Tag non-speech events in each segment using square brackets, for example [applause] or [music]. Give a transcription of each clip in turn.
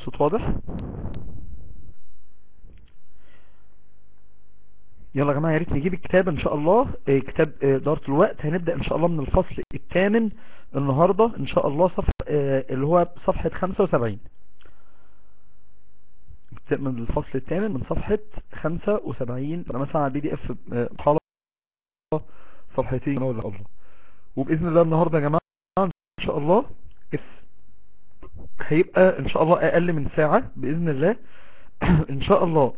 الصوت واضح؟ يلا يا جماعة يا ريت نجيب الكتاب إن شاء الله. آه، كتاب آه، إدارة الوقت. هنبدأ إن شاء الله من الفصل الثامن النهاردة. إن شاء الله صف آه، اللي هو صفحة 75 من الفصل الثامن من صفحة 75 أنا مثلا على ال PDF صفحتين. ولا الله. وبإذن الله النهاردة يا جماعة إن شاء الله هيبقى إن شاء الله أقل من ساعة بإذن الله. [clears throat] إن شاء الله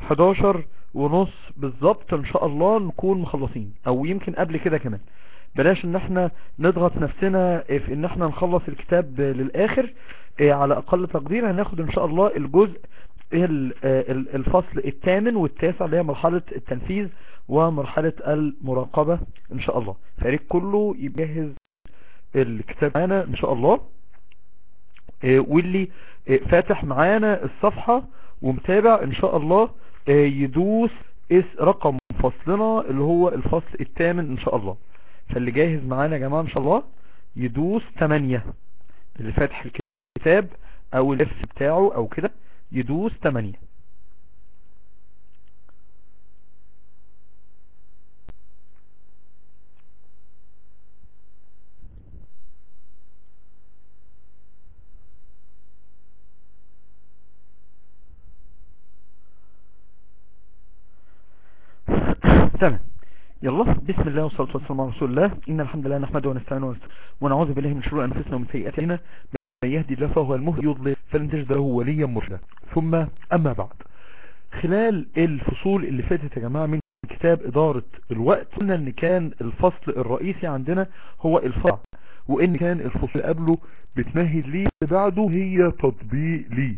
11 ونص بالظبط إن شاء الله نكون مخلصين أو يمكن قبل كده كمان. بلاش إن إحنا نضغط نفسنا في إن إحنا نخلص الكتاب للآخر إيه، على أقل تقدير هناخد إن شاء الله الجزء ال- ال- الفصل الثامن والتاسع اللي هي مرحلة التنفيذ ومرحلة المراقبة إن شاء الله. فريق كله يجهز الكتاب معانا إن شاء الله. واللي إيه، فاتح معانا الصفحة ومتابع إن شاء الله إيه، يدوس اس رقم فصلنا اللي هو الفصل الثامن إن شاء الله. فاللي جاهز معانا يا جماعة إن شاء الله يدوس 8 اللي فاتح الكتاب أو الإف بتاعه أو كده يدوس 8 تمام يلا بسم الله والصلاة والسلام على رسول الله. إن الحمد لله نحمده ونستعينه ونعوذ بالله من شرور أنفسنا ومن سيئات أعمالنا. من يهدي الله فهو المهدي يضلل فلن تجد له وليا مرشدا. ثم أما بعد. خلال الفصول اللي فاتت يا جماعة من كتاب إدارة الوقت قلنا إن كان الفصل الرئيسي عندنا هو الفرع وإن كان الفصل قبله بتمهد ليه بعده هي تطبيق ليه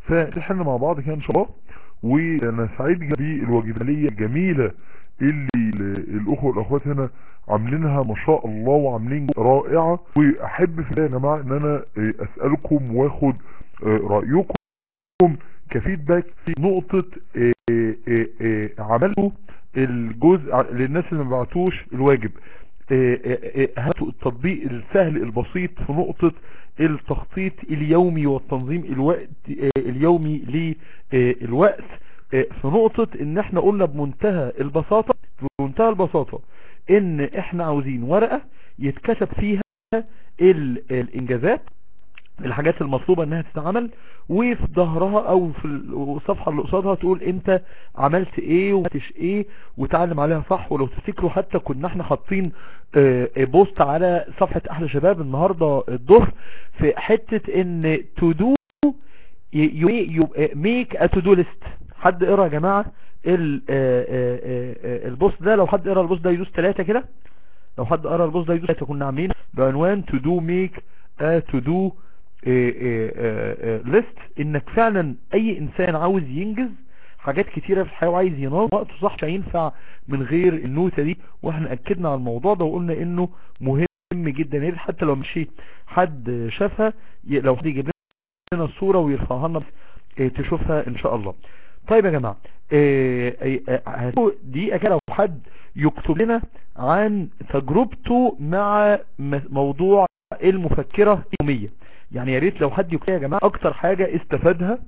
فاحنا مع بعض كده إن شاء الله وأنا سعيد بالواجباليه الجميلة اللي ال- الأخوة والأخوات هنا عاملينها ما شاء الله وعاملين رائعة. وأحب في يا جماعة إن أنا آه، أسألكم وآخد آه، رأيكم كفيدباك في نقطة آه، عملتوا الجزء للناس اللي ما بعتوش الواجب. هاتوا التطبيق السهل البسيط في نقطة التخطيط اليومي والتنظيم الوقت اليومي للوقت. في نقطة إن إحنا قلنا بمنتهى البساطة بمنتهى البساطة إن إحنا عاوزين ورقة يتكتب فيها ال- الإنجازات الحاجات المطلوبة إنها تتعمل وفي ظهرها أو في الصفحة اللي قصادها تقول أنت عملت إيه وماتش إيه وتعلم عليها صح ولو تفتكروا حتى كنا إحنا حاطين آه، بوست على صفحة أحلى شباب النهاردة الظهر في حتة إن to do make a to do list حد قرا يا جماعة آه، آه، آه، ال post ده لو حد قرا ال post ده يدوس ثلاثة كده. لو حد قرأ البوست ده يدوس ثلاثة كنا عاملين بعنوان to do make a to do list إنك فعلا أي إنسان عاوز ينجز حاجات كتيرة في الحياة وعايز ينظم وقته صح مش هينفع من غير ال note ة دي. وإحنا أكدنا على الموضوع ده وقلنا إنه مهم جدا. حتى لو مش حد شافها لو حد يجيب لنا الصورة ويرفعها لنا تشوفها إن شاء الله. طيب يا جماعة آه، آه، آه، دقيقة كده حد يكتب لنا عن تجربته مع موضوع المفكرة اليومية. يعني يا ريت لو حد يكتب يا جماعة أكتر حاجة استفادها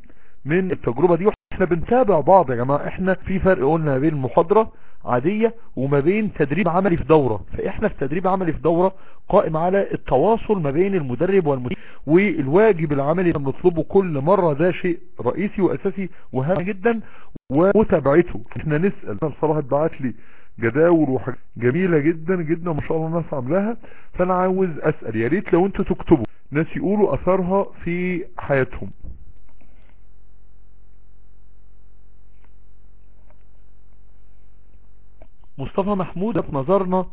من التجربة دي وإحنا بنتابع بعض يا جماعة. إحنا في فرق قلنا بين محاضرة عادية وما بين تدريب عملي في دورة. فإحنا في تدريب عملي في دورة قائم على التواصل ما بين المدرب والمدير والواجب العملي اللي بنطلبه كل مرة. ده شيء رئيسي وأساسي وهام جدا ومتابعته. إحنا نسأل. بصراحة اتبعت لي جداول وحاجات جميلة جدا جدا ما شاء الله الناس عاملاها. فأنا عاوز أسأل. يا ريت لو أنتوا تكتبوا. ناس يقولوا أثرها في حياتهم. مصطفى محمود في نظرنا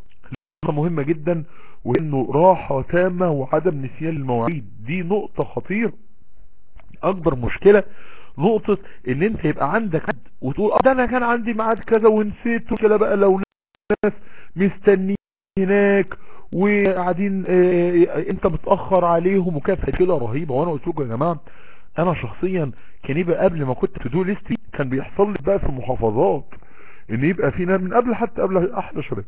مهمة جدا وإنه راحة تامة وعدم نسيان المواعيد. دي نقطة خطيرة. أكبر مشكلة نقطة إن أنت يبقى عندك حد وتقول آه ده أنا كان عندي ميعاد كذا ونسيت كده بقى لو ناس مستنيين هناك وقاعدين آه، أنت متأخر عليهم وكانت كده رهيبة. وأنا قلت لكم يا جماعة أنا شخصيا كان يبقى قبل ما كنت في دو ليستي كان بيحصل لي بقى في المحافظات. إن يبقى في من قبل حتى قبل أحلى شباب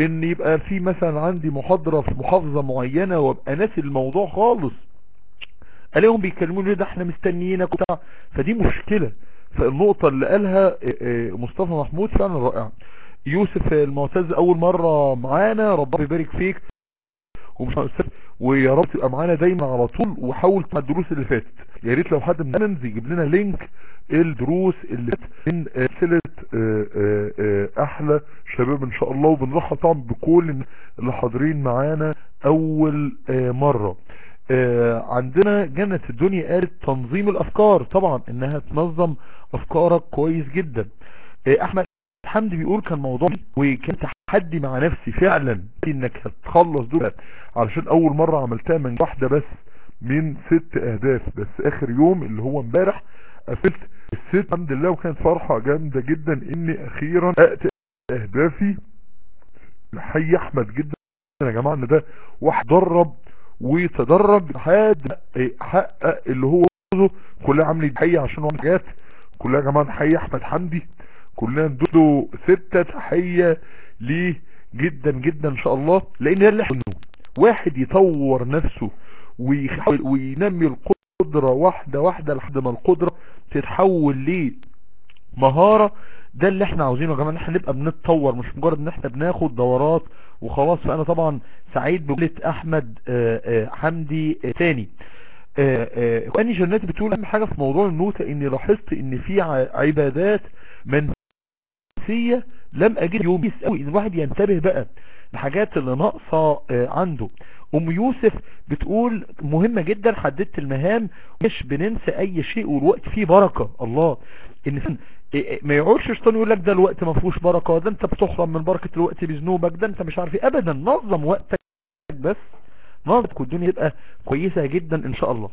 إن يبقى في مثلا عندي محاضرة في محافظة معينة وأبقى ناسي الموضوع خالص. ألاقيهم بيكلموني ده إحنا مستنيينك وبتاع. فدي مشكلة. فالنقطة اللي قالها آه، آه، مصطفى محمود فعلا رائعة يوسف المعتز أول مرة معانا ربنا يبارك فيك. ومش ويا رب تبقى معانا دايما على طول وحاول تسمع الدروس اللي فاتت. يا ريت لو حد من المنز يجيب لنا لينك الدروس اللي من سلسلة آه، آه، آه، أحلى شباب إن شاء الله. وبنرحب طبعا بكل اللي حاضرين معانا أول مرة. عندنا جنة الدنيا قالت تنظيم الأفكار. طبعا إنها تنظم أفكارك كويس جدا. أحمد حمدي بيقول كان موضوع وكان تحدي مع نفسي فعلا إنك هتخلص دول علشان أول مرة عملتها من واحدة بس. من ست أهداف بس آخر يوم اللي هو امبارح قفلت الست. الحمد لله وكانت فرحة جامدة جدا إني أخيرا اقت أهدافي. نحيي أحمد جدا. يا جماعة إن ده واحد درب وتدرب ما حقق اللي هو كلها عامل تحية عشان هو حاجات كلها يا جماعة نحيي أحمد حمدي. كلنا ندوله ستة تحية ليه جدا جدا إن شاء الله. لأن ده اللي إحنا واحد يطور نفسه. ويحاول وينمي القدرة واحدة واحدة لحد ما القدرة تتحول لمهارة. ده اللي إحنا عاوزينه يا جماعة ان إحنا نبقى بنتطور مش مجرد ان إحنا بناخد دورات وخلاص. فانا طبعا سعيد بقولة أحمد آه، آه، حمدي تاني. آه، آه، اخواني جنات بتقول أهم حاجة في موضوع النوتة إني لاحظت إن في عبادات منسية لم أجد يوم قوي الواحد ينتبه بقى الحاجات اللي ناقصة آه، عنده. أم يوسف بتقول مهمة جدا حددت المهام. مش بننسى أي شيء والوقت فيه بركة. الله. فعلاً إيه إيه ما يقعدش الشيطان يقول لك ده الوقت ما فيهوش بركة ده أنت بتحرم من بركة الوقت بذنوبك ده أنت مش عارف إيه. ابدا نظم وقتك بس. نظم والدنيا تبقى كويسة جدا إن شاء الله.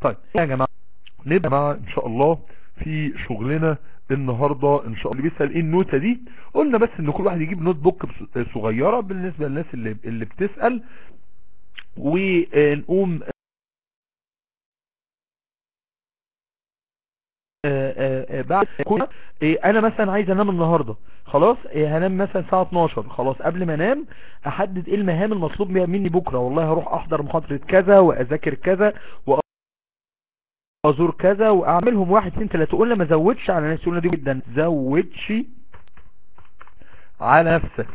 طيب يا جماعة. نبدأ مع إن شاء الله في شغلنا النهاردة إن شاء الله. اللي بيسأل إيه النوتة دي؟ قلنا بس إن كل واحد يجيب notebook صغيرة بالنسبة للناس اللي, اللي بتسأل. ونقوم آه، آه، آه، بعد كل آه، أنا مثلا عايز أنام النهارده. خلاص آه، هنام مثلا الساعة 12 خلاص قبل ما أنام أحدد إيه المهام المطلوب مني بكرة. والله هروح أحضر محاضرة كذا وأذاكر كذا وازور كذا وأعملهم واحد اتنين تلاته قلنا ما زودش على نفسي قلنا دي جدا. زودش على نفسك.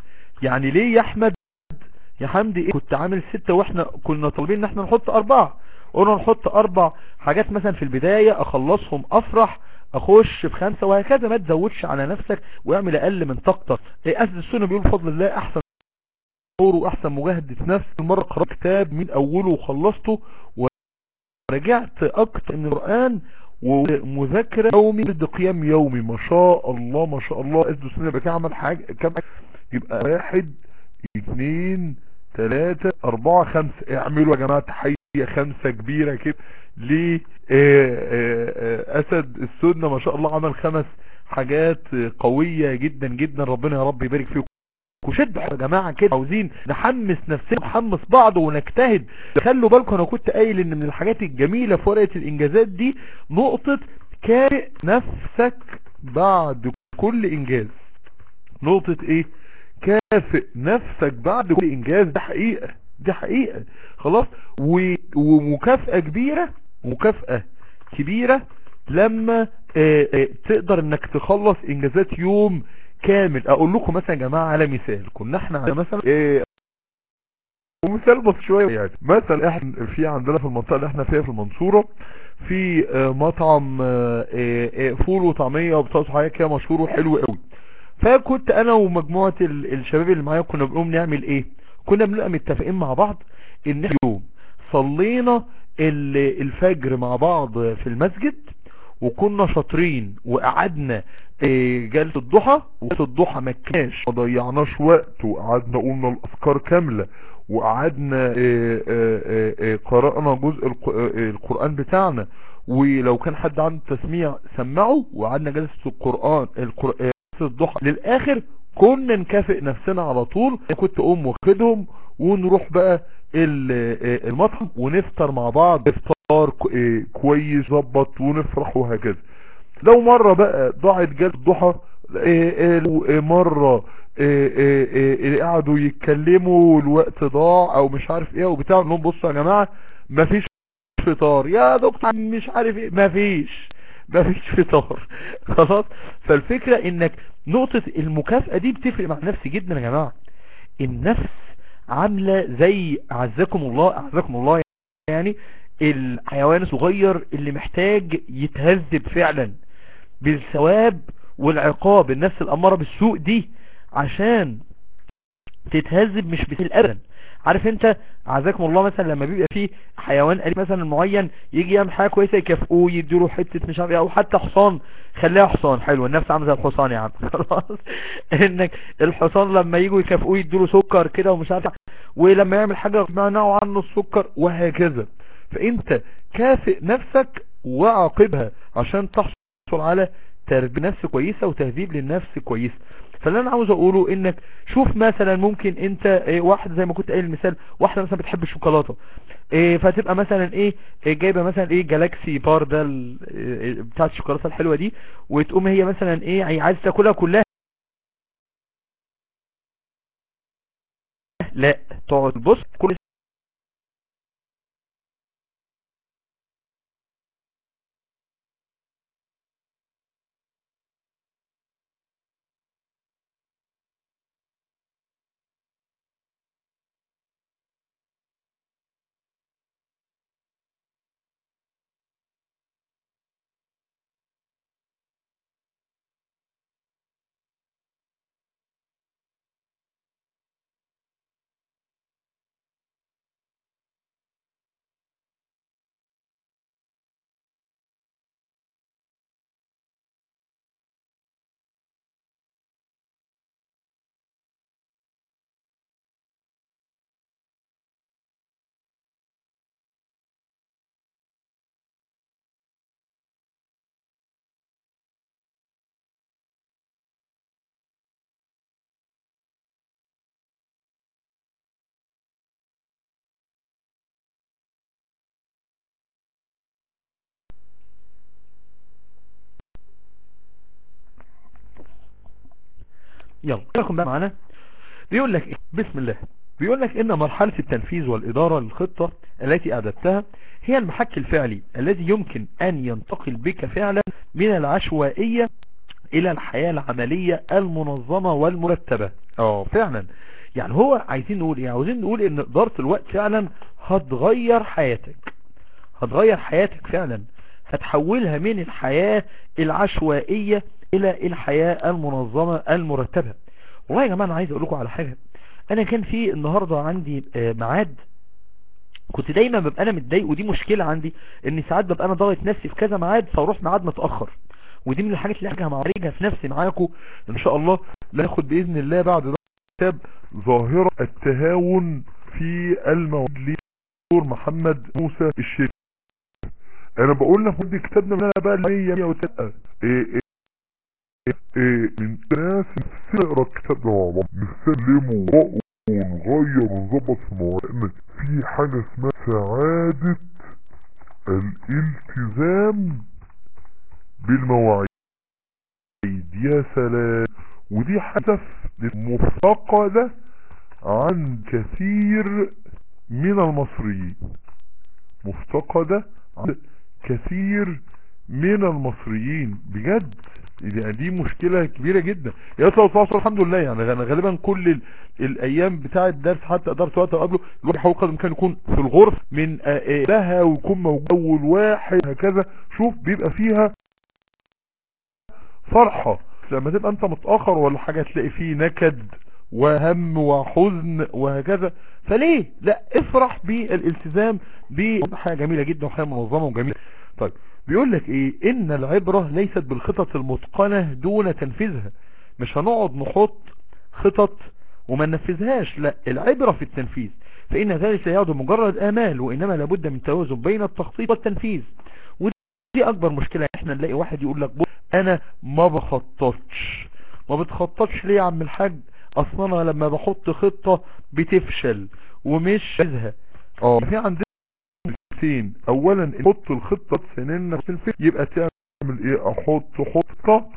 يعني ليه يا أحمد؟ يا حمدي إيه؟ كنت عامل ستة وإحنا كنا طالبين إن إحنا نحط أربعة. قلنا نحط أربع حاجات مثلا في البداية أخلصهم أفرح أخش في خمسة وهكذا. ما تزودش على نفسك واعمل أقل من طاقتك. إيه اسد السنة بيقول بفضل الله أحسن دور وأحسن مجاهدة نفس المرة. قرأت كتاب من أوله وخلصته ورجعت أكتر من القرآن ومذاكرة يومي ضد قيام يومي. ما شاء الله ما شاء الله. اسد السنة يبقى كده عمل حاجة حاجة؟ يبقى واحد اتنين تلاتة أربعة خمسة. اعملوا يا جماعة تحية خمسة كبيرة كده. ليه؟ آه، آه، آه، أسد السنة ما شاء الله عمل خمس حاجات قوية جدا جدا. ربنا يا رب يبارك فيكم. وشدوا يا جماعة كده عاوزين نحمس نفسنا نحمس بعض ونجتهد. خلوا بالكم أنا كنت قايل إن من الحاجات الجميلة في ورقة الإنجازات دي نقطة كافئ نفسك بعد كل إنجاز. نقطة إيه؟ كافئ نفسك بعد كل إنجاز. ده حقيقة دي حقيقة. خلاص؟ و- ومكافأة كبيرة مكافأة كبيرة لما آه، آه، تقدر إنك تخلص إنجازات يوم كامل. أقول لكم مثلا يا جماعة على مثال. كنا إحنا مثلا آه، ومثال بس شوية. يعني مثلا إحنا في عندنا في المنطقة اللي إحنا فيها في المنصورة في آه، مطعم آه، آه، فول وطعمية وبطاطس حاجة كده مشهور وحلو قوي فكنت أنا ومجموعة ال- الشباب اللي معايا كنا بنقوم نعمل إيه؟ كنا بنبقى متفقين مع بعض إن إحنا يوم صلينا ال- الفجر مع بعض في المسجد وكنا شاطرين وقعدنا جلسة الضحى وجلسة الضحى ما كانش ما ضيعناش وقت وقعدنا قلنا الاذكار كاملة وقعدنا آه، آه، آه، قرأنا جزء الق- القرآن بتاعنا. ولو كان حد عنده تسميع سمعه وقعدنا جلسة القرآن القر- جلسة الضحى. للآخر كنا نكافئ نفسنا على طول. كنت أقوم واخدهم ونروح بقى ال- المطعم ونفطر مع بعض افطار كويس ظبط ونفرح وهكذا. لو مرة بقى ضاعت جلسة الضحى لو، مرة إيه إيه إيه إيه قعدوا يتكلموا والوقت ضاع أو مش عارف إيه وبتاع لهم بصوا يا جماعة مفيش فطار. يا دكتور مش عارف إيه. مفيش. مفيش فطار. [laughs] خلاص؟ فالفكرة إنك نقطة المكافأة دي بتفرق مع النفس جدا يا جماعة. النفس عاملة زي أعزكم الله أعزكم الله يعني الحيوان الصغير اللي محتاج يتهذب فعلا. بالثواب والعقاب النفس الأمارة بالسوء دي عشان تتهذب مش بتل ابدا. عارف أنت عزاكم الله مثلا لما بيبقى فيه حيوان أليف مثلا معين يجي يعمل حاجة كويسة يكافئوه يديله حتة مش عارف إيه أو حتى حصان خليها حصان. حلو النفس عاملة زي الحصان يا عم. [laughs] خلاص. إنك الحصان لما يجوا يكافئوه يديله سكر كده ومش عارف ولما يعمل حاجة منعوا عنه السكر وهكذا. فأنت كافئ نفسك وعاقبها عشان تحصل على تربية نفس كويسة وتهذيب للنفس كويسة. فاللي أنا عاوز أقوله إنك شوف مثلا ممكن أنت إيه واحد زي ما كنت قايل المثال واحدة مثلا بتحب الشوكولاتة. إيه فتبقى مثلا إيه, إيه جايبة مثلا إيه جالاكسي بار ده ال- إيه بتاعت الشوكولاتة الحلوة دي وتقوم هي مثلا إيه هي عايزة تاكلها كلها. لا تقعد بص كل يلا لكم بقى معانا. بيقول لك إيه؟ بسم الله. بيقول لك إن مرحلة التنفيذ والإدارة للخطة التي أعددتها هي المحك الفعلي الذي يمكن أن ينتقل بك فعلا من العشوائية إلى الحياة العملية المنظمة والمرتبة. آه فعلا. يعني هو عايزين نقول إيه؟ عاوزين نقول إن إدارة الوقت فعلا هتغير حياتك. هتغير حياتك فعلا. هتحولها من الحياة العشوائية إلى الحياة المنظمة المرتبة. والله يا جماعة أنا عايز أقول لكم على حاجة. أنا كان في النهاردة عندي آه، ميعاد. كنت دايما ببقى أنا متضايق ودي مشكلة عندي ان ساعات ببقى أنا ضاغط نفسي في كذا ميعاد فأروح ميعاد متأخر. ودي من الحاجات اللي هرجع معالجها في نفسي معاكم. إن شاء الله ناخد بإذن الله بعد ده كتاب ظاهرة التهاون في المواد لدكتور محمد موسى الشريف. أنا بقول لك ودي كتابنا بقى المية وتبقى إيه من ناس نقرا ده مع بعض نسلمه ورأيه ونغير ونظبط في مواضيعنا في حاجة اسمها سعادة الالتزام بالمواعيد يا سلام ودي هدف مفتقدة عن كثير من المصريين مفتقدة عن كثير من المصريين بجد دي, دي مشكلة كبيرة جدا. يا صلى الله الحمد لله يعني أنا غالبا كل ال... الأيام بتاع الدرس حتى قدرت وقت قبله الواحد يحاول قدر الإمكان يكون في الغرف من آه، آه، لها ويكون موجود أول واحد هكذا. شوف بيبقى فيها فرحة. لما تبقى أنت متأخر ولا حاجة تلاقي فيه نكد وهم وحزن وهكذا. فليه؟ لا افرح بالالتزام بحاجة جميلة جدا وحاجة منظمة وجميلة. طيب بيقول لك إيه؟ إن العبرة ليست بالخطط المتقنة دون تنفيذها. مش هنقعد نحط خطط وما ننفذهاش لا العبرة في التنفيذ. فإن ذلك لا يعد مجرد آمال وإنما لابد من توازن بين التخطيط والتنفيذ. ودي أكبر مشكلة. إحنا نلاقي واحد يقول لك بص أنا ما بخططش. ما بتخططش ليه يا عم الحاج؟ أصلا أنا لما بحط خطة بتفشل ومش عايزها آه. في عندنا حاجتين أولا حط الخطة سنين تنفذ يبقى تعمل إيه؟ أحط خطة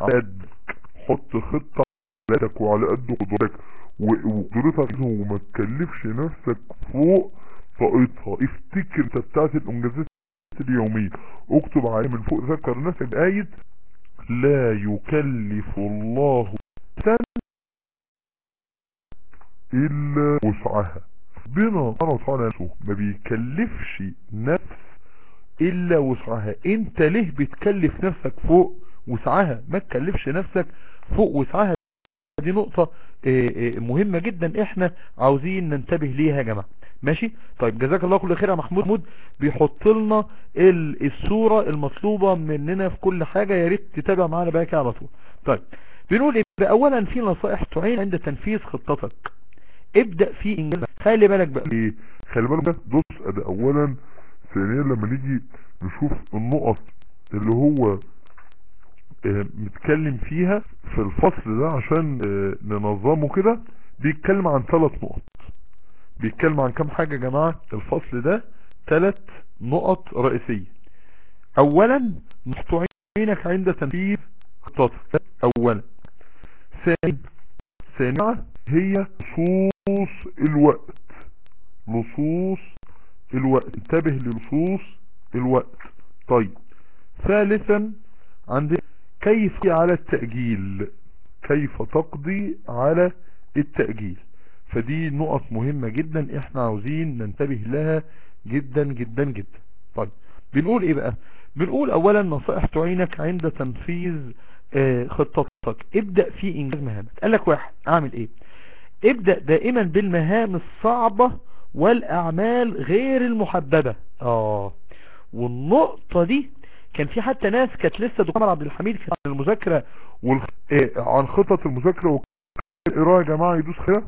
على قدك. حط خطة حالاتك وعلى قد قدرتك. وقدرتك وما تكلفش نفسك فوق طاقتها. افتكر انت بتاعت الإنجازات اليومية. اكتب عليه من فوق. ذكر نفسك بآية. لا يكلف الله نفسا إلا وسعها. ربنا سبحانه وتعالى نفسه ما بيكلفش نفس إلا وسعها. أنت ليه بتكلف نفسك فوق وسعها؟ ما تكلفش نفسك فوق وسعها. دي نقطة آه، آه، مهمة جدا. إحنا عاوزين ننتبه ليها يا جماعة. ماشي؟ طيب جزاك الله كل خير يا محمود. محمود بيحط لنا ال- الصورة المطلوبة مننا في كل حاجة. يا ريت تتابع معانا بقى كده على طول. طيب بنقول إيه؟ اولا في نصائح تعين عند تنفيذ خطتك. ابدأ في إنجاز. خلي بالك بقى. إيه؟ خلي بالك بس دوس ده اولا ثانيا لما نيجي نشوف النقط اللي هو آه، متكلم فيها في الفصل ده عشان آه، ننظمه كده بيتكلم عن ثلاث نقط. بيتكلم عن كام حاجة يا جماعة؟ الفصل ده ثلاث نقط رئيسية. اولا نحط عينك عند تنفيذ خطتك اولا. ثانيا ثانيا هي لصوص الوقت. لصوص الوقت. انتبه للصوص الوقت. طيب ثالثا عندنا كيف على التأجيل؟ كيف تقضي على التأجيل؟ فدي نقط مهمة جدا إحنا عاوزين ننتبه لها جدا جدا جدا. طيب بنقول إيه بقى؟ بنقول اولا نصائح تعينك عند تنفيذ آه، خطتك. ابدأ في إنجاز مهامك قال لك واحد أعمل إيه؟ ابدأ دائما بالمهام الصعبة والأعمال غير المحببة. آه. والنقطة دي كان في حتى ناس كانت لسه دكتور عبد الحميد عن المذاكرة والخ... إيه عن خطط المذاكرة والقراءة يا جماعة يدوس خير.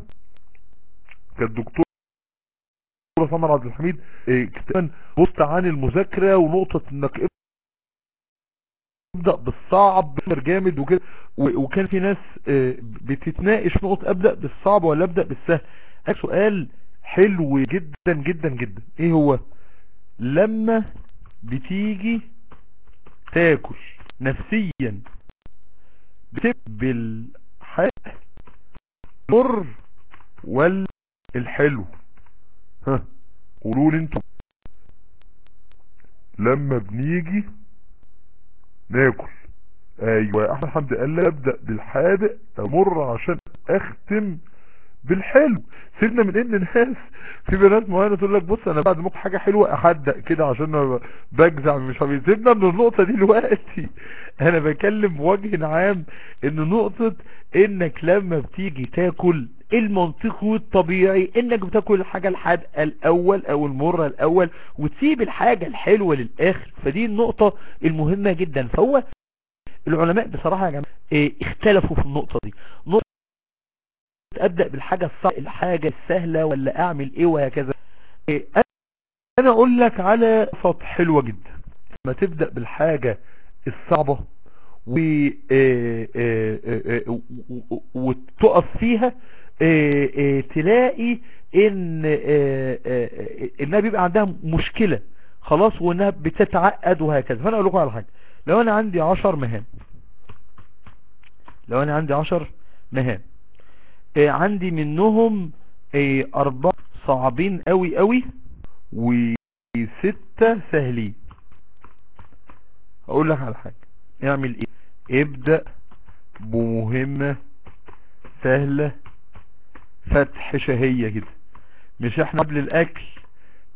كانت دكتور سمر عبد الحميد إيه كتابا بوست عن المذاكرة ونقطة إنك أبدأ بالصعب جامد وكده. وكان في ناس آه، بتتناقش نقطة أبدأ بالصعب ولا أبدأ بالسهل. سؤال حلو جدا جدا جدا. إيه هو؟ لما بتيجي تاكل نفسيا بتقبل حق مر ولا الحلو؟ ها قولوا لي أنتوا. لما بنيجي ناكل. أيوه أحمد حمدي قال لي أبدأ بالحادق أمر عشان أختم بالحلو. سيبنا من إن الناس في بنات معينة تقول لك بص أنا بعد اكل حاجة حلوة أحدق كده عشان بجزع مش عارف سيبنا من النقطة دي دلوقتي. أنا بكلم بوجه عام إن نقطة إنك لما بتيجي تاكل المنطقي والطبيعي إنك بتاكل الحاجة الحادقه الأول أو المرة الأول وتسيب الحاجة الحلوة للآخر. فدي النقطة المهمة جدا. فهو العلماء بصراحة يا جماعة إيه، اختلفوا في النقطة دي. نقطة أبدأ بالحاجة الصعبه الحاجة السهلة ولا أعمل إيه وهكذا. إيه، أنا أقول لك على خط حلوة جدا. لما تبدأ بالحاجة الصعبة إيه، إيه، إيه، و- وتقف فيها تلاقي إن إنها بيبقى عندها مشكلة. خلاص وإنها بتتعقد وهكذا. فأنا أقول لكم على حاجة. لو أنا عندي عشر مهام لو أنا عندي عشر مهام عندي منهم أربعة صعبين قوي قوي وستة سهلين. أقول لك على حاجة. اعمل إيه؟ ابدأ بمهمة سهلة. فتح شهية كده. مش إحنا قبل الأكل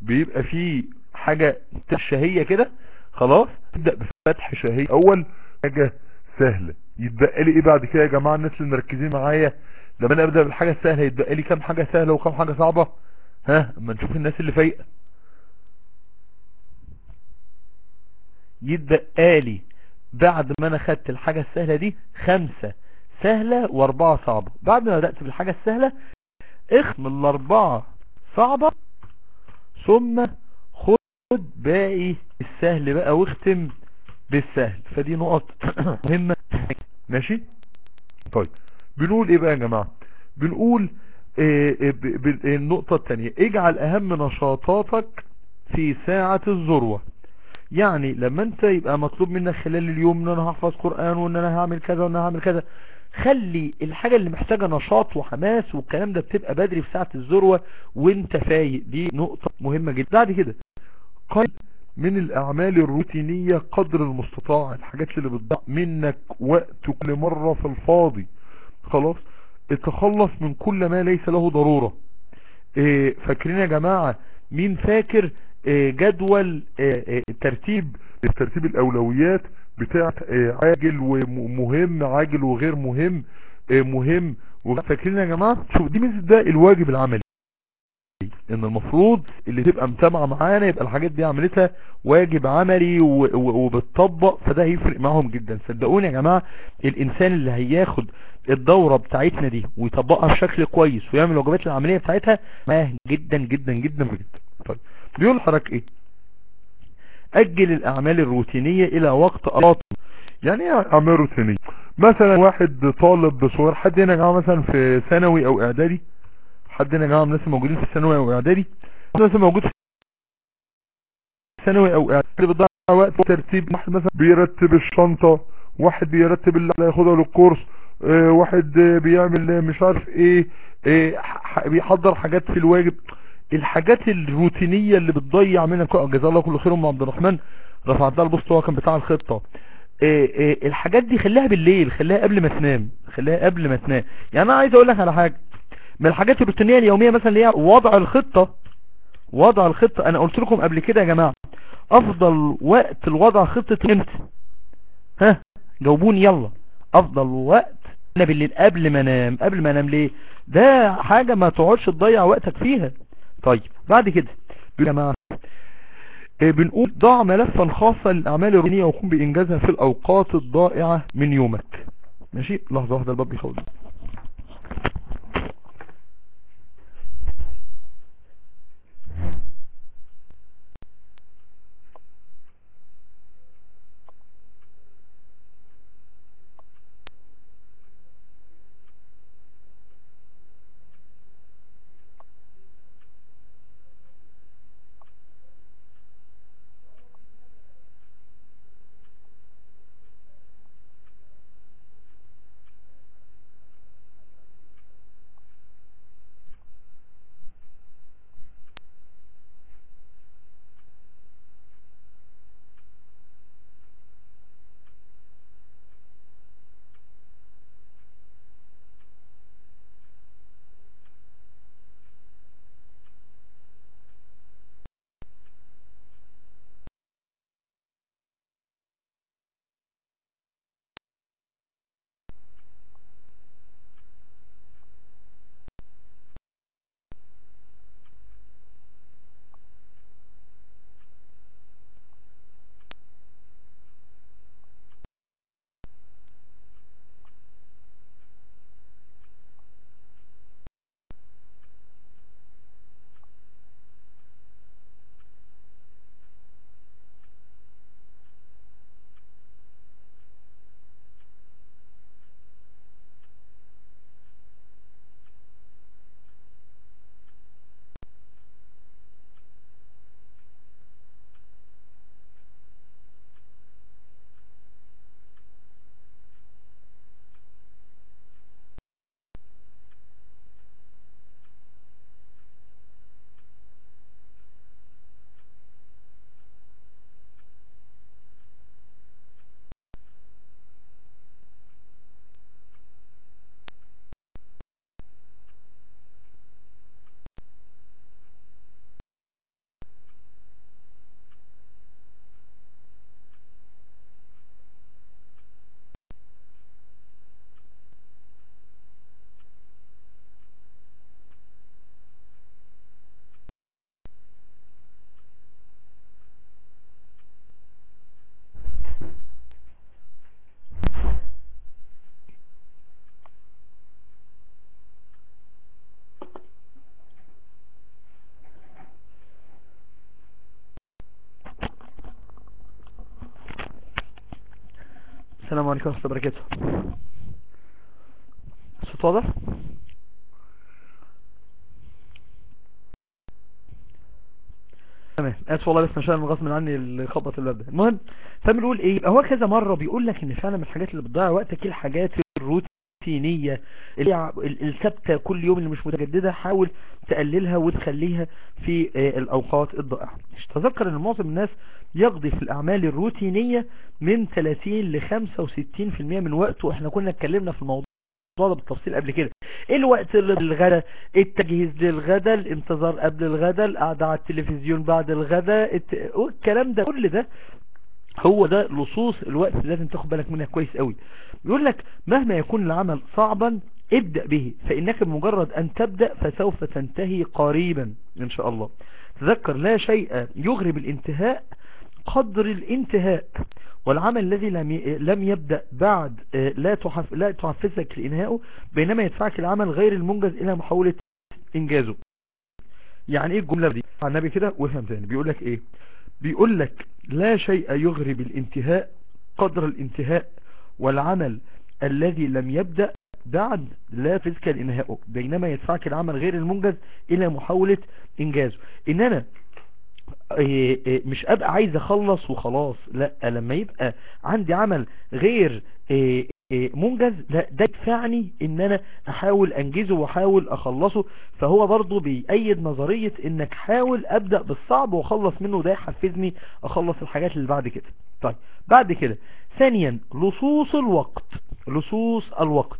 بيبقى فيه حاجة شهية كده؟ خلاص ابدأ بفتح شهية. أول حاجة سهلة. يتبقى لي إيه بعد كده يا جماعة؟ الناس اللي مركزين معايا لما أنا أبدأ بالحاجة السهلة يتبقى لي كام حاجة سهلة وكام حاجة صعبة؟ ها أما نشوف الناس اللي فايقة. يتبقى لي بعد ما أنا خدت الحاجة السهلة دي خمسة سهلة وأربعة صعبة. بعد ما بدأت بالحاجة السهلة اختم الأربعة صعبة ثم خد باقي السهل بقى واختم بالسهل. فدي نقط [coughs] مهمة. ماشي؟ طيب بنقول إيه بقى يا جماعة؟ بنقول إيه إيه النقطة التانية. اجعل أهم نشاطاتك في ساعة الذروة. يعني لما انت يبقى مطلوب منك خلال اليوم ان أنا هحفظ قرآن وان أنا هعمل كذا وان أنا هعمل كذا خلي الحاجة اللي محتاجة نشاط وحماس والكلام ده بتبقى بدري في ساعة الذروة وانت فايق. دي نقطة مهمة جدا. بعد كده قل من الأعمال الروتينية قدر المستطاع. الحاجات اللي بتضيع منك وقت كل مرة في الفاضي. خلاص؟ اتخلص من كل ما ليس له ضرورة. إيه فاكرين يا جماعة مين فاكر جدول إيه ترتيب ترتيب الأولويات بتاعت عاجل ومهم عاجل وغير مهم مهم. فاكرين يا جماعة؟ شوف دي ميزة ده الواجب العملي. إن المفروض اللي تبقى متابعة معانا يبقى الحاجات دي عملتها واجب عملي وبتطبق. فده هيفرق معاهم جدا. صدقوني يا جماعة الإنسان اللي هياخد الدورة بتاعتنا دي ويطبقها بشكل كويس ويعمل الواجبات العملية بتاعتها معاه جدا جدا جدا جدا. طيب. بيقول لحضرتك إيه؟ أجل الأعمال الروتينية إلى وقت اراته يعني إيه أعمال روتينية؟ مثلا واحد طالب صغير حد هنا يا جماعة مثلا في ثانوي أو إعدادي؟ حد هنا يا من الناس موجودين في الثانوي أو إعدادي؟ الناس موجود في ثانوي أو إعدادي؟ بتضيع وقت ترتيب؟ واحد مثلا بيرتب الشنطة واحد بيرتب اللي هياخدها للكورس آه واحد بيعمل مش عارف إيه, إيه بيحضر حاجات في الواجب. الحاجات الروتينية اللي بتضيع منك جزاه الله كل خير أم عبد الرحمن. رفعت لها البوست هو كان بتاع الخطة. إيه إيه الحاجات دي خليها بالليل خليها قبل ما تنام خليها قبل ما تنام. يعني أنا عايز أقول لك على حاجة. من الحاجات الروتينية اليومية مثلا اللي هي وضع الخطة وضع الخطة. أنا قلت لكم قبل كده يا جماعة أفضل وقت الوضع خطة إمتى؟ ها؟ جاوبوني يلا. أفضل وقت أنا بالليل قبل ما أنام. قبل ما أنام ليه؟ ده حاجة ما تقعدش تضيع وقتك فيها. طيب بعد كده يا جماعة بنقول ضع ملفا خاصا للأعمال الروتينية وقوم بإنجازها في الأوقات الضائعة من يومك. ماشي؟ لحظة واحدة الباب بيخوض السلام عليكم ورحمة الله وبركاته. الصوت واضح تمام. آسف والله بس عشان غصب عني اللي خبط الباب ده المهم فبنقول إيه؟ هو كذا مرة بيقول لك إن فعلا من الحاجات اللي بتضيع وقتك الحاجات الروتين الروتينية الثابتة كل يوم اللي مش متجددة حاول تقللها وتخليها في آه، الأوقات الضائعة. تذكر إن معظم الناس يقضي في الأعمال الروتينية من 30 ل 65% من وقته. إحنا كنا اتكلمنا في الموضوع ده بالتفصيل قبل كده. الوقت للغدا التجهيز للغدا الانتظار قبل الغدا القعدة على التلفزيون بعد الغدا الت... والكلام ده كل ده هو ده لصوص الوقت لازم تاخد بالك منها كويس قوي. بيقول لك مهما يكون العمل صعبا ابدأ به فإنك بمجرد أن تبدأ فسوف تنتهي قريبا إن شاء الله. تذكر لا شيء يغرب الانتهاء قدر الانتهاء. والعمل الذي لم لم يبدأ بعد لا لا تحفزك لإنهائه بينما يدفعك العمل غير المنجز إلى محاولة إنجازه. يعني إيه الجملة دي؟ على النبي كده وافهم تاني. بيقول لك إيه؟ بيقول لك لا شيء يغرب الانتهاء قدر الانتهاء والعمل الذي لم يبدأ بعد لا تذكر انهائه بينما يدفعك العمل غير المنجز إلى محاولة إنجازه. ان أنا إيه إيه مش أبقى عايز أخلص وخلاص لا لما يبقى عندي عمل غير إيه منجز. لا ده يدفعني إن أنا أحاول أنجزه وأحاول أخلصه. فهو برضو بيأيد نظرية إنك حاول أبدأ بالصعب وأخلص منه. ده يحفزني أخلص الحاجات اللي بعد كده. طيب بعد كده ثانيا لصوص الوقت. لصوص الوقت.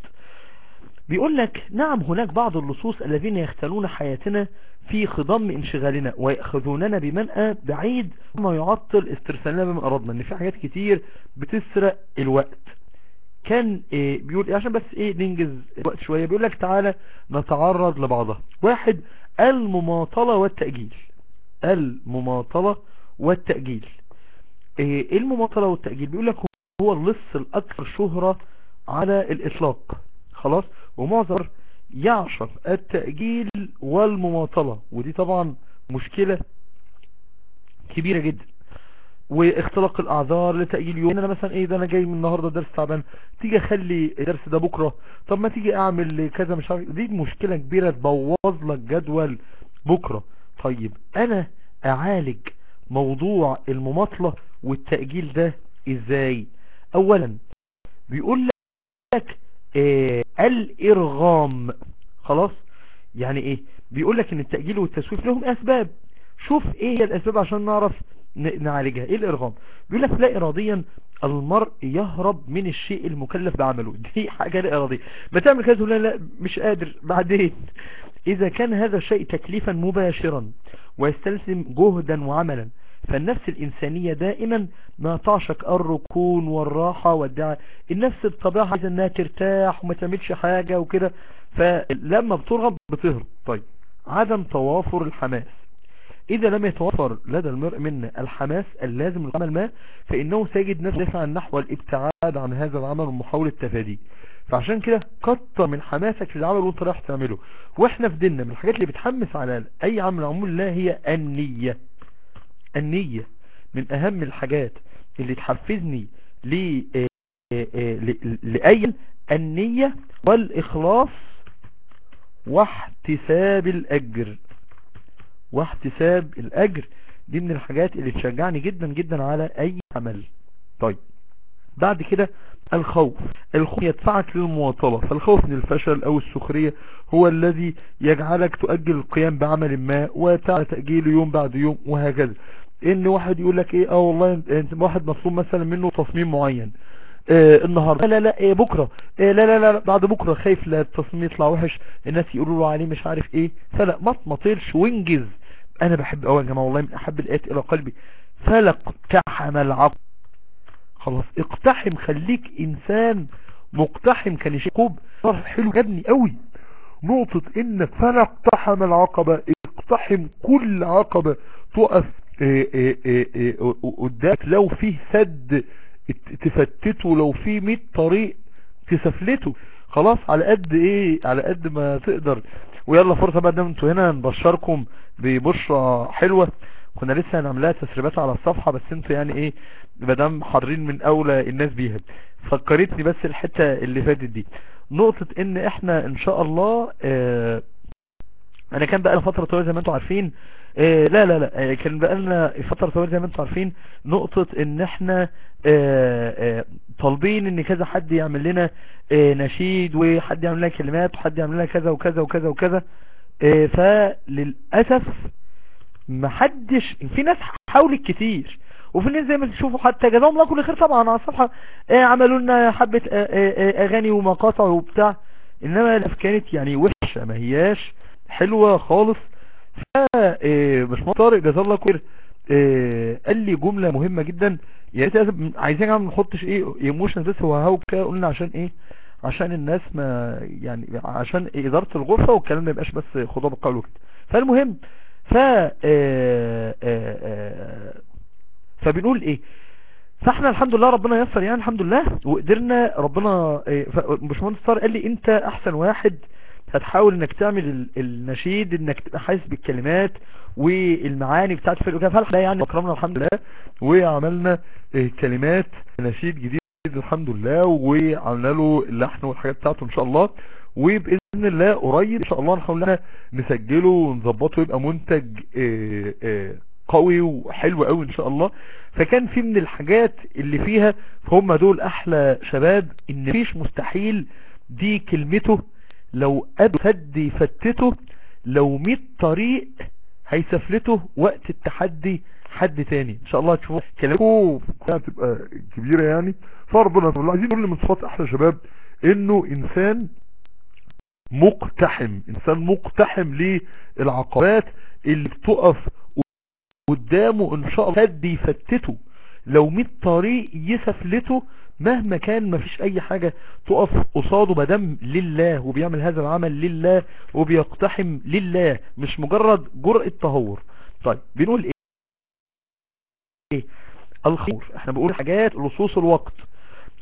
بيقول لك نعم هناك بعض اللصوص الذين يختلون حياتنا في خضم انشغالنا ويأخذوننا بمنأى بعيد ما يعطل استرسالنا بما أردنا إن في حاجات كتير بتسرق الوقت. كان إيه بيقول إيه عشان بس إيه ننجز الوقت شوية. بيقول لك تعالى نتعرض لبعضها. واحد المماطلة والتأجيل. المماطلة والتأجيل. إيه المماطلة والتأجيل؟ بيقول لك هو اللص الأكثر شهرة على الإطلاق. خلاص؟ ومعظم يعشق التأجيل والمماطلة. ودي طبعا مشكلة كبيرة جدا. واختلاق الأعذار لتأجيل يوم أنا مثلا إيه ده أنا جاي من النهاردة درس تعبان تيجي أخلي الدرس ده بكرة. طب ما تيجي أعمل كذا مش عارف دي مشكلة كبيرة تبوظ لك جدول بكرة. طيب أنا أعالج موضوع المماطلة والتأجيل ده إزاي؟ اولا بيقول لك آه الإرغام. خلاص؟ يعني إيه؟ بيقول لك إن التأجيل والتسويف لهم أسباب. شوف إيه هي الأسباب عشان نعرف نعالجها. إيه الإرغام؟ بيقول لك لا اراديا المرء يهرب من الشيء المكلف بعمله. [laughs] دي حاجة لا إرادية. ما تعمل كذا لا لا مش قادر. بعدين إذا كان هذا الشيء تكليفا مباشرا ويستلزم جهدا وعملا فالنفس الإنسانية دائما ما تعشق الركون والراحة والدعاء. النفس بطبيعها عايزة إنها ترتاح وما تعملش حاجة وكده فلما بترغب بتهرب. طيب عدم توافر الحماس. إذا لم يتوفر لدى المرء منا الحماس اللازم للعمل ما فإنه سيجد نفسه يسعى نحو الابتعاد عن هذا العمل ومحاولة تفاديه فعشان كده كتر من حماسك للعمل وانت رايح تعمله. وإحنا في ديننا من الحاجات اللي بتحمس على أي عمل عمول الله هي النية. النية من أهم الحاجات اللي تحفزني ل- لأي النية والإخلاص واحتساب الأجر. واحتساب الأجر. دي من الحاجات اللي تشجعني جدا جدا على أي عمل. طيب بعد كده الخوف. الخوف يدفعك للمواطلة فالخوف من الفشل أو السخرية هو الذي يجعلك تؤجل القيام بعمل ما وتعالى تأجيله يوم بعد يوم وهكذا. إن واحد يقول لك إيه آه والله انت واحد مطلوب مثلا منه تصميم معين. آه النهارده. لا لا لا إيه بكرة. آه لا لا لا بعد بكرة. خايف لا التصميم يطلع وحش. الناس يقولوا له عليه مش عارف إيه. فلا ما تمطلش وانجز. أنا بحب قوي يا جماعة والله من أحب الآيات إلى قلبي. فلق اقتحم العقل. خلاص اقتحم خليك إنسان مقتحم كان شيء كوب حلو جابني قوي نقطة انك فلا اقتحم العقبة اقتحم كل عقبة تقف إيه إيه إيه قدامك. لو فيه سد تفتته لو فيه 100 طريق تسفلته. خلاص على قد إيه؟ على قد ما تقدر. ويلا فرصة بقى دام أنتوا هنا نبشركم ببشرة حلوة. كنا لسه هنعملها تسريبات على الصفحة بس أنتوا يعني إيه مادام حاضرين من أولى الناس بيها. فكرتني بس الحتة اللي فاتت دي. نقطة إن إحنا إن شاء الله آه أنا كان بقى فترة طويلة زي ما أنتم عارفين. آه لا لا لا آه كان بقى لنا فترة طويلة زي ما أنتم عارفين. نقطة إن إحنا آه طالبين إن كذا حد يعمل لنا آه نشيد وحد يعمل لنا كلمات وحد يعمل لنا كذا وكذا وكذا وكذا. فللأسف ما حدش في ناس حاولت كتير. وفي ناس زي ما تشوفوا حتى جزاهم الله كل خير طبعا على الصفحة. عملوا لنا حبة أغاني ومقاطع وبتاع. إنما كانت يعني وحشة ما هياش حلوة خالص. فباشمهندس طارق جزاه الله خير قال لي جملة مهمة جدا. يا ريت عايزين ما نحطش إيه ايموشنز بس هو هاو كده قلنا عشان إيه؟ عشان الناس ما يعني عشان إدارة الغرفة والكلام ما يبقاش بس خضوع بالقول وكده فالمهم ف فبنقول إيه؟ فإحنا الحمد لله ربنا يسر يعني الحمد لله وقدرنا ربنا باشمهندس طارق قال لي أنت أحسن واحد هتحاول إنك تعمل النشيد إنك تبقى حاسس بالكلمات والمعاني بتاعت الفرق وكده فالحمد لله يعني اكرمنا الحمد لله. وعملنا كلمات نشيد جديد الحمد لله وعملنا له اللحن والحاجات بتاعته إن شاء الله. وبإذن الله قريب إن شاء الله نحاول لنا نسجله ونظبطه يبقى منتج آه آه قوي وحلو قوي إن شاء الله. فكان في من الحاجات اللي فيها هم دول أحلى شباب إن مفيش مستحيل دي كلمته لو قد فد يفتته لو 100 طريق هيسفلته وقت التحدي حد تاني. إن شاء الله تشوفوا كلامكم هتبقى كبيرة يعني. فربنا عايزين نقول من صفات أحلى شباب إنه إنسان مقتحم. إنسان مقتحم للعقبات اللي بتقف قدامه. إن شاء الله فد يفتته. لو 100 طريق يسفلته مهما كان مفيش أي حاجة تقف قصاده بدم لله وبيعمل هذا العمل لله وبيقتحم لله مش مجرد جرأة تهور طيب بنقول إيه؟ الخمور. إحنا بنقول حاجات لصوص الوقت.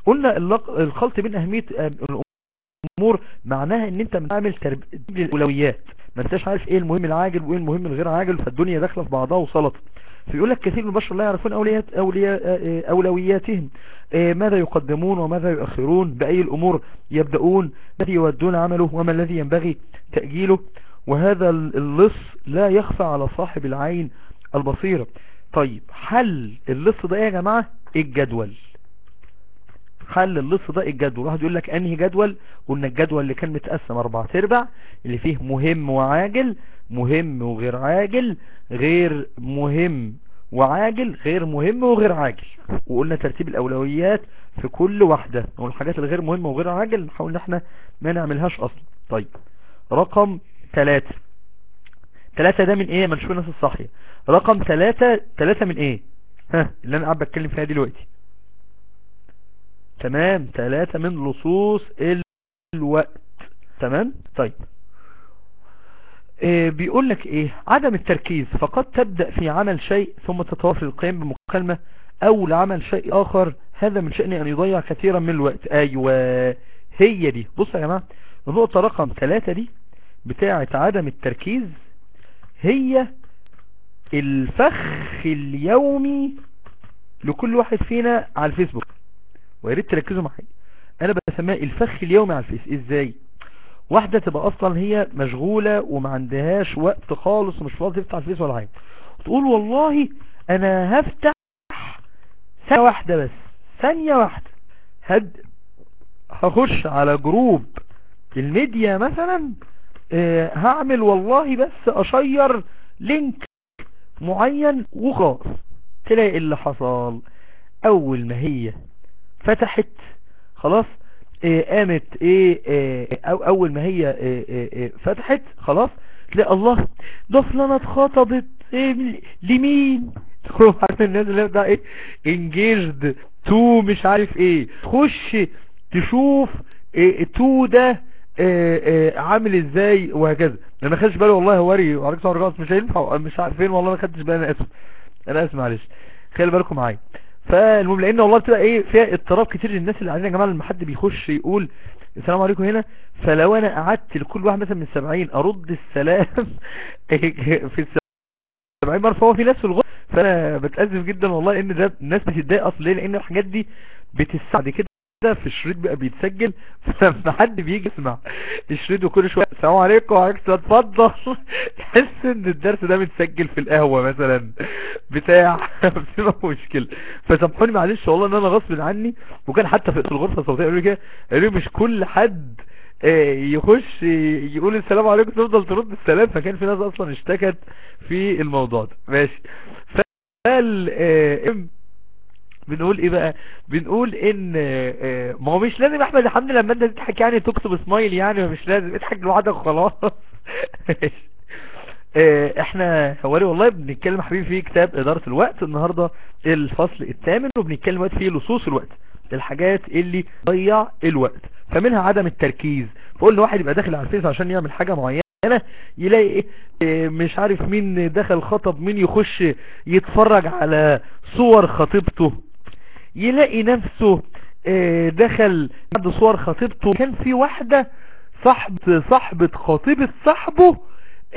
قلنا الخلط بين أهمية الأمور معناها إن أنت بتعمل تربية الاولويات ما انتش عارف إيه المهم العاجل وايه المهم الغير عاجل فالدنيا داخلة في بعضها وسلطه فيقول لك كثير من البشر لا يعرفون أوليات أولياء أولوياتهم. ماذا يقدمون وماذا يؤخرون؟ بأي الأمور يبدأون؟ الذي يودون عمله؟ وما الذي ينبغي تأجيله؟ وهذا اللص لا يخفى على صاحب العين البصيرة. طيب حل اللص ده يا جماعة؟ الجدول؟ حل اللص ده الجدول. واحد يقول لك أنهي جدول؟ قلنا الجدول اللي كان متقسم أربع تربع اللي فيه مهم وعاجل مهم وغير عاجل غير مهم وعاجل غير مهم وغير عاجل. وقلنا ترتيب الأولويات في كل واحدة. والحاجات الغير مهمة وغير عاجل نحاول إن إحنا ما نعملهاش أصلا. طيب رقم ثلاثة. ثلاثة ده من إيه ما نشوف الناس الصحية رقم ثلاثة ثلاثة من إيه؟ ها اللي أنا قاعد بتكلم فيها دلوقتي. تمام ثلاثة من لصوص الوقت. تمام؟ طيب. إيه بيقول لك إيه؟ عدم التركيز. فقد تبدأ في عمل شيء ثم تتوافر القيام بمكالمة أو لعمل شيء آخر. هذا من شأنه أن يضيع كثيرا من الوقت. أيوه هي دي. بص يا جماعة النقطة رقم ثلاثة دي بتاعة عدم التركيز هي الفخ اليومي لكل واحد فينا على الفيسبوك. ويا ريت تركزوا معايا. أنا بسميها الفخ اليومي على الفيس. إزاي؟ واحدة تبقى أصلا هي مشغولة وما عندهاش وقت خالص ومش فاضي تفتح الفيس ولا حاجة. تقول والله أنا هفتح ثانية واحدة بس. ثانية واحدة. هد هخش على group ال media مثلا آه هعمل والله بس أ share link معين وخلاص. تلاقي اللي حصل. أول ما هي فتحت خلاص إيه قامت إيه, إيه أو أول ما هي إيه فتحت خلاص تلاقي الله ده فلانة اتخطبت. إيه لمين؟ [laughs] عارف الناس اللي بتاع إيه؟ انجيجد تو مش عارف إيه. تخش تشوف إيه تو ده عامل إزاي وهكذا. أنا ما خدتش بالي والله هوري وعرفت ورقص مش هينفع مش عارفين والله ما خدتش بالي أنا آسف. أنا آسف معلش. خلي بالكم معايا. فالمهم لأن والله بتبقى إيه فيها اضطراب كتير للناس اللي عايزين يا جماعة لما حد بيخش يقول السلام عليكم هنا فلو أنا قعدت لكل واحد مثلا من 70 أرد السلام [laughs] في السبعين مرة فهو في ناس في الغرفة. فأنا بتاسف جدا والله إن ده الناس بتتضايق أصلا ليه؟ لأن الحاجات دي بتساعد كده. في الشريط بقى بيتسجل. [laughs] فلما حد بيجي يسمع الشريط وكل شوية السلام عليكم وعليكم اتفضل [laughs] تحس إن الدرس ده متسجل في القهوة مثلا. بتاع [laughs] بتبقى مشكلة. فسامحوني معلش والله إن أنا غصب عني. وكان حتى في الغرفة الصوتية قالوا لي كده قالوا مش كل حد آه، يخش يقول السلام عليكم تفضل ترد السلام. فكان في ناس أصلا اشتكت في الموضوع ده. ماشي. فقال آه، بنقول إيه بقى؟ بنقول إن آه، آه، ما هو مش لازم أحمد حمدي لما أنت تضحك يعني تكتب سمايل يعني مش لازم اضحك لوحدك وخلاص. [laughs] آه، إحنا هواري والله بنتكلم حبيبي في كتاب إدارة الوقت النهاردة الفصل الثامن وبنتكلم دلوقتي في لصوص الوقت الحاجات اللي ضيع الوقت فمنها عدم التركيز. فقلنا واحد يبقى داخل على الفيس عشان يعمل حاجة معينة يلاقي إيه مش عارف مين دخل خطب مين يخش يتفرج على صور خطيبته. يلاقي نفسه آه، دخل بعد صور خطيبته. كان في واحدة صاحبة صاحبة خطيبة صاحبه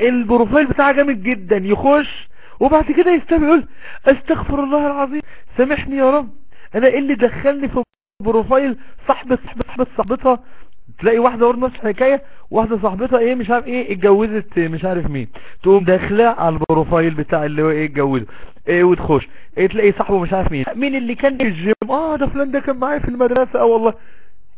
ال profile بتاعها جامد جدا يخش وبعد كده يستمع يقول أستغفر الله العظيم سامحني يا رب. أنا إيه اللي دخلني في profile صاحبة صاحبة صاحبة صاحبتها؟ تلاقي واحدة برضه نفس الحكاية واحدة صاحبتها إيه مش عارف إيه اتجوزت مش عارف مين. تقوم داخلة على ال profile بتاع اللي هو إيه اتجوزه إيه وتخش إيه تلاقي صاحبه مش عارف مين. مين اللي كان في الجيم آه ده فلان ده كان معايا في المدرسة. آه والله.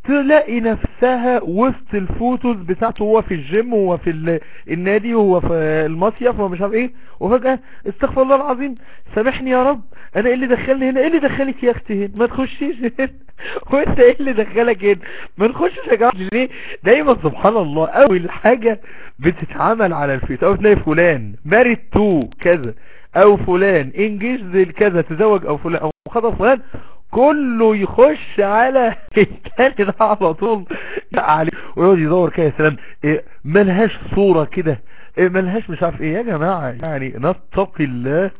تلاقي نفسها وسط ال photos بتاعته هو في الجيم وهو في ال- النادي وهو في المصيف ومش عارف إيه. وفجأة استغفر الله العظيم سامحني يا رب. أنا إيه اللي دخلني هنا؟ إيه اللي دخلك يا أختي هنا؟ ما تخشيش هنا. [laughs] وأنت إيه اللي دخلك هنا؟ ما نخشش يا جماعة. ليه؟ دايما سبحان الله أول حاجة بتتعمل على الفيس أو تلاقي فلان married to كذا. أو فلان انجز كذا تزوج أو فلان أو خطب فلان كله يخش على [laughs] التاني ده على طول. عليه ويقعد يدور كده يا سلام. إيه ملهاش صورة كده. إيه ملهاش مش عارف إيه. يا جماعة يعني نتقي الله.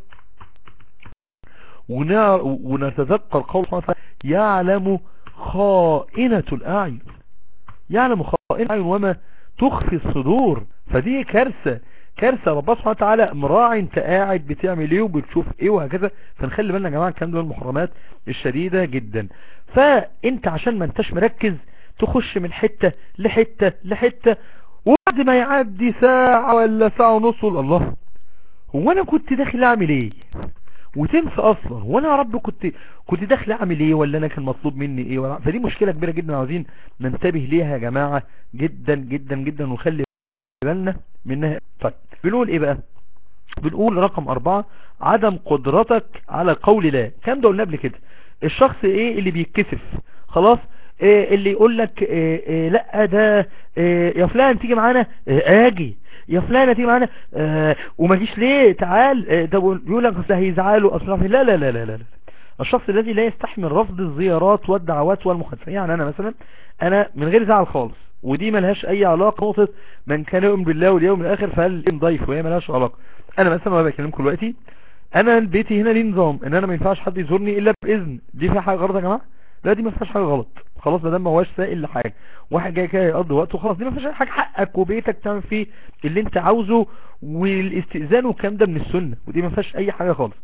ونتذكر قول سبحانه وتعالى يعلم خائنة الأعين. يعلم خائنة الأعين وما تخفي الصدور. فدي كارثة. كارثة ربنا سبحانه وتعالى مراعي انت قاعد بتعمل إيه وبتشوف إيه وهكذا. فنخلي بالنا يا جماعة الكلام ده من المحرمات الشديدة جدا. فانت عشان ما انتش مركز تخش من حتة لحتة لحتة وبعد ما يعدي ساعة ولا ساعة ونص الله هو أنا كنت داخل أعمل إيه؟ وتنسى أصلا وأنا يا رب كنت كنت داخل أعمل إيه ولا أنا كان مطلوب مني إيه؟ ولا فدي مشكلة كبيرة جدا عاوزين ننتبه ليها يا جماعة جدا جدا جدا. ونخلي بالنا منها. طيب. بنقول إيه بقى؟ بنقول رقم أربعة عدم قدرتك على قول لا كام ده قلنا قبل كده. الشخص إيه اللي بيتكسف؟ خلاص إيه اللي يقول لك إيه إيه لأ ده إيه يا فلان تيجي معانا إيه آجي. يا فلانة تيجي معانا آه وما جيش ليه؟ تعال. آه ده بيقول لك أصل هيزعلوا أصل لا لا لا لا لا الشخص الذي لا يستحمل رفض الزيارات والدعوات والمخالفات يعني أنا مثلا أنا من غير زعل خالص. ودي ملهاش أي علاقة نقطة من كان يؤمن بالله واليوم الآخر فهل ضيف وهي ملهاش علاقة؟ أنا مثلا وأنا بكلمكم دلوقتي أنا بيتي هنا ليه نظام؟ إن أنا ما ينفعش حد يزورني إلا بإذن. دي فيها حاجة غلط يا جماعة؟ لا دي ما فيهاش حاجة غلط. خلاص ما دام ما هواش سائل لحاجة. واحد جاي كده يقضي وقته خلاص دي ما فيهاش حاجة. حقك وبيتك تعمل فيه اللي أنت عاوزه والاستئذان والكلام ده من السنة ودي ما فيهاش أي حاجة خالص.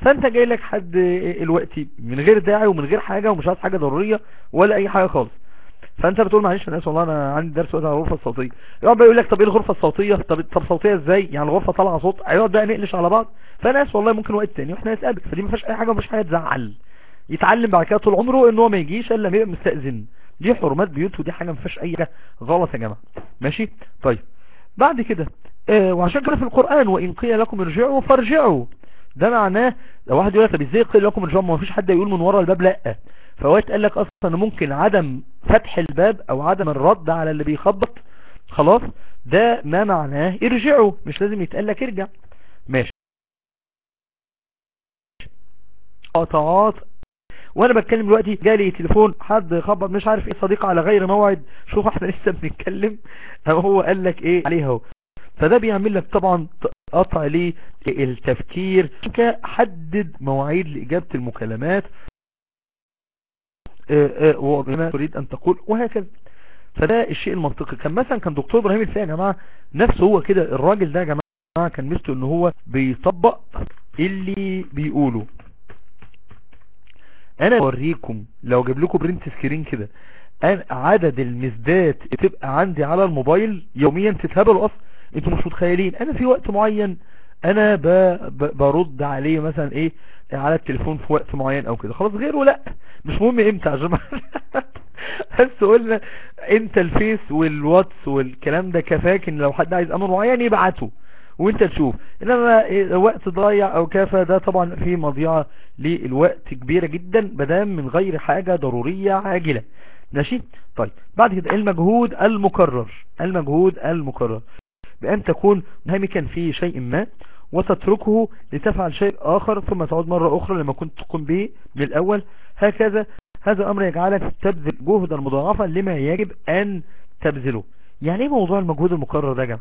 فأنت جاي لك حد الوقت من غير داعي ومن غير حاجة ومش عايز حاجة ضرورية ولا أي حاجة خالص. فانت بتقول معلش أنا اسف والله أنا عندي درس وقت على الغرفة الصوتية. يقعد بقى يقول لك طب إيه الغرفة الصوتية؟ طب طب صوتيه إزاي؟ يعني الغرفة طالعة صوت هيقعد بقى نقلش على بعض. فانا اسف والله ممكن وقت تاني وإحنا نتقابل فدي ما فيهاش أي حاجة ومش حاجة تزعل. يتعلم بعد كده طول عمره إن هو ما يجيش إلا لما مستأذن. دي حرمات بيوت ودي حاجة ما فيهاش أي حاجة غلط يا جماعة. ماشي؟ طيب. بعد كده آه وعشان كده في القرآن وإن قيل لكم ارجعوا فارجعوا. ده معناه لو واحد يقول لك طب إزاي قيل لكم ارجعوا؟ ما فيش حد يقول من ورا الباب لأ. فوقت قال لك أصلا ممكن عدم فتح الباب أو عدم الرد على اللي بيخبط خلاص ده ما معناه ارجعوا مش لازم يتقال لك ارجع. ماشي. قطعات. وأنا بتكلم دلوقتي جالي تليفون حد خبط مش عارف إيه صديق على غير موعد. شوف إحنا لسه بنتكلم. هو قال لك إيه؟ عليها أهو. فده بيعمل لك طبعا قطع ليه؟ التفكير. حدد مواعيد لإجابة المكالمات. وما تريد أن تقول وهكذا. فده الشيء المنطقي. كان مثلا كان دكتور إبراهيم الفقي يا جماعة نفسه هو كده الراجل ده يا جماعة كان ميزته إن هو بيطبق اللي بيقوله. أنا أوريكم لو أجيب لكم print screen كده عدد المسدات تبقى عندي على الموبايل يوميا تتهبلوا أصلا أنتوا مش متخيلين. أنا في وقت معين أنا. برد عليه مثلا إيه على التليفون في وقت معين أو كده. خلاص غيره لأ. مش مهم إمتى عشان [laughs] بس قلنا أنت الفيس والواتس والكلام ده كفاك إن لو حد عايز أمر معين يبعته وأنت تشوف. إنما إيه وقت ضايع أو كافة ده طبعا في مضيعة للوقت كبيرة جدا بدام من غير حاجة ضرورية عاجلة. ماشي؟ طيب بعد كده المجهود المكرر. المجهود المكرر. بأن تكون منهمكا في شيء ما وتتركه لتفعل شيء آخر ثم تعود مرة أخرى لما كنت تقوم به من الأول. هكذا هذا الأمر يجعلك تبذل جهدا مضاعفا لما يجب أن تبذله. يعني إيه موضوع المجهود المكرر ده يا جماعة؟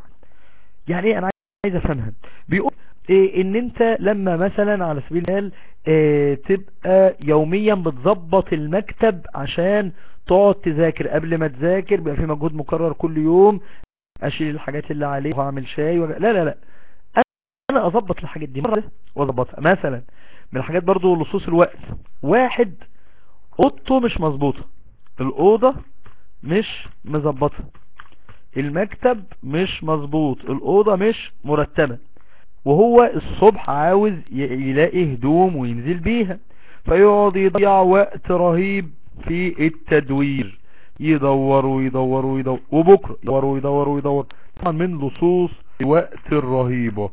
يعني إيه؟ أنا عايز أفهمها. بيقول إيه؟ إن أنت لما مثلا على سبيل المثال إيه؟ تبقى يوميا بتظبط المكتب عشان تقعد تذاكر. قبل ما تذاكر بيبقى في مجهود مكرر كل يوم. أشيل الحاجات اللي عليه وأعمل شاي وج... لا لا لا. أنا أظبط الحاجات دي مرة وأظبطها. مثلا من الحاجات برضو لصوص الوقت. واحد أوضته مش مظبوطة. الأوضة مش مظبطة. المكتب مش مظبوط. الأوضة مش مرتبة. وهو الصبح عاوز يلاقي هدوم وينزل بيها. فيقعد يضيع وقت رهيب في التدوير. يدور ويدور ويدور وبكرة يدور ويدور ويدور طبعا من لصوص الوقت الرهيبة.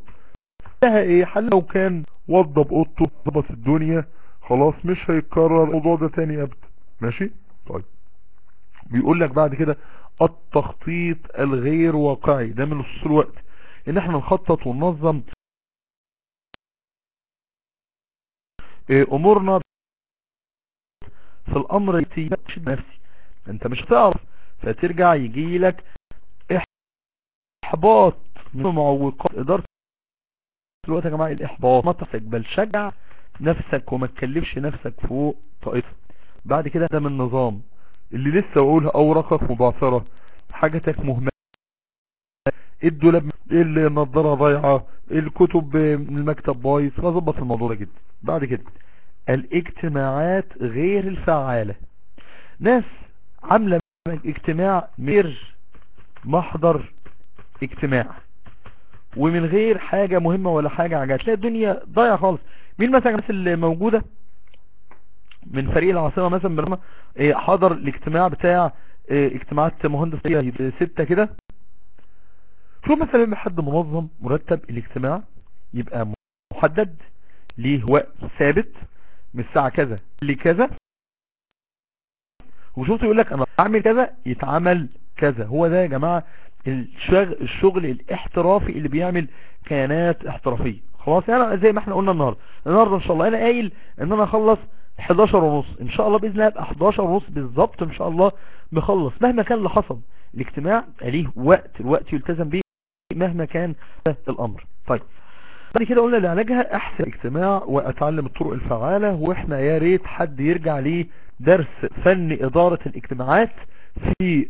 لها إيه؟ حل لو كان وضب أوضته ضبط الدنيا خلاص مش هيتكرر الموضوع ده تاني ابدا. ماشي؟ طيب. بيقول لك بعد كده التخطيط الغير واقعي ده من لصوص الوقت إن إحنا نخطط وننظم أمورنا في الأمر نفسي. انت مش هتعرف. فترجع يجي لك إحباط من معوقات إدارة الوقت يا جماعة الإحباط. ما تحتاج بل شجع نفسك وما تكلفش نفسك فوق طاقتها. بعد كده ده من نظام اللي لسه بقولها اوراقك مبعثرة. حاجتك مهمة. الدولاب النضارة ضايعة. الكتب المكتب بايظ. فظبط الموضوع ده جدا. بعد كده الاجتماعات غير الفعالة. ناس عاملة اجتماع غير محضر اجتماع. ومن غير حاجة مهمة ولا حاجة عجلة تلاقي الدنيا ضايعة خالص. مين مثلا الناس اللي موجودة؟ من فريق العاصمة مثلا برمى حضر الاجتماع بتاع اجتماعات مهندس ستة كده. شو مثلا لما حد منظم مرتب الاجتماع يبقى محدد ليه وقت ثابت من الساعة كذا لكذا. وشوفته يقول لك أنا اعمل كذا يتعمل كذا. هو ده يا جماعة الشغل, الشغل الاحترافي اللي بيعمل كيانات احترافية. خلاص يعني زي ما إحنا قلنا النهاردة. النهاردة إن شاء الله أنا قايل إن أنا أخلص 11 ونص. إن شاء الله بإذن الله ابقى 11 ونص بالظبط إن شاء الله مخلص. مهما كان اللي حصل الاجتماع ليه وقت الوقت يلتزم به مهما كان الأمر. طيب. بعد كده قلنا لعلاجها أحسن اجتماع وأتعلم الطرق الفعالة وإحنا يا ريت حد يرجع ليه درس فن إدارة الاجتماعات في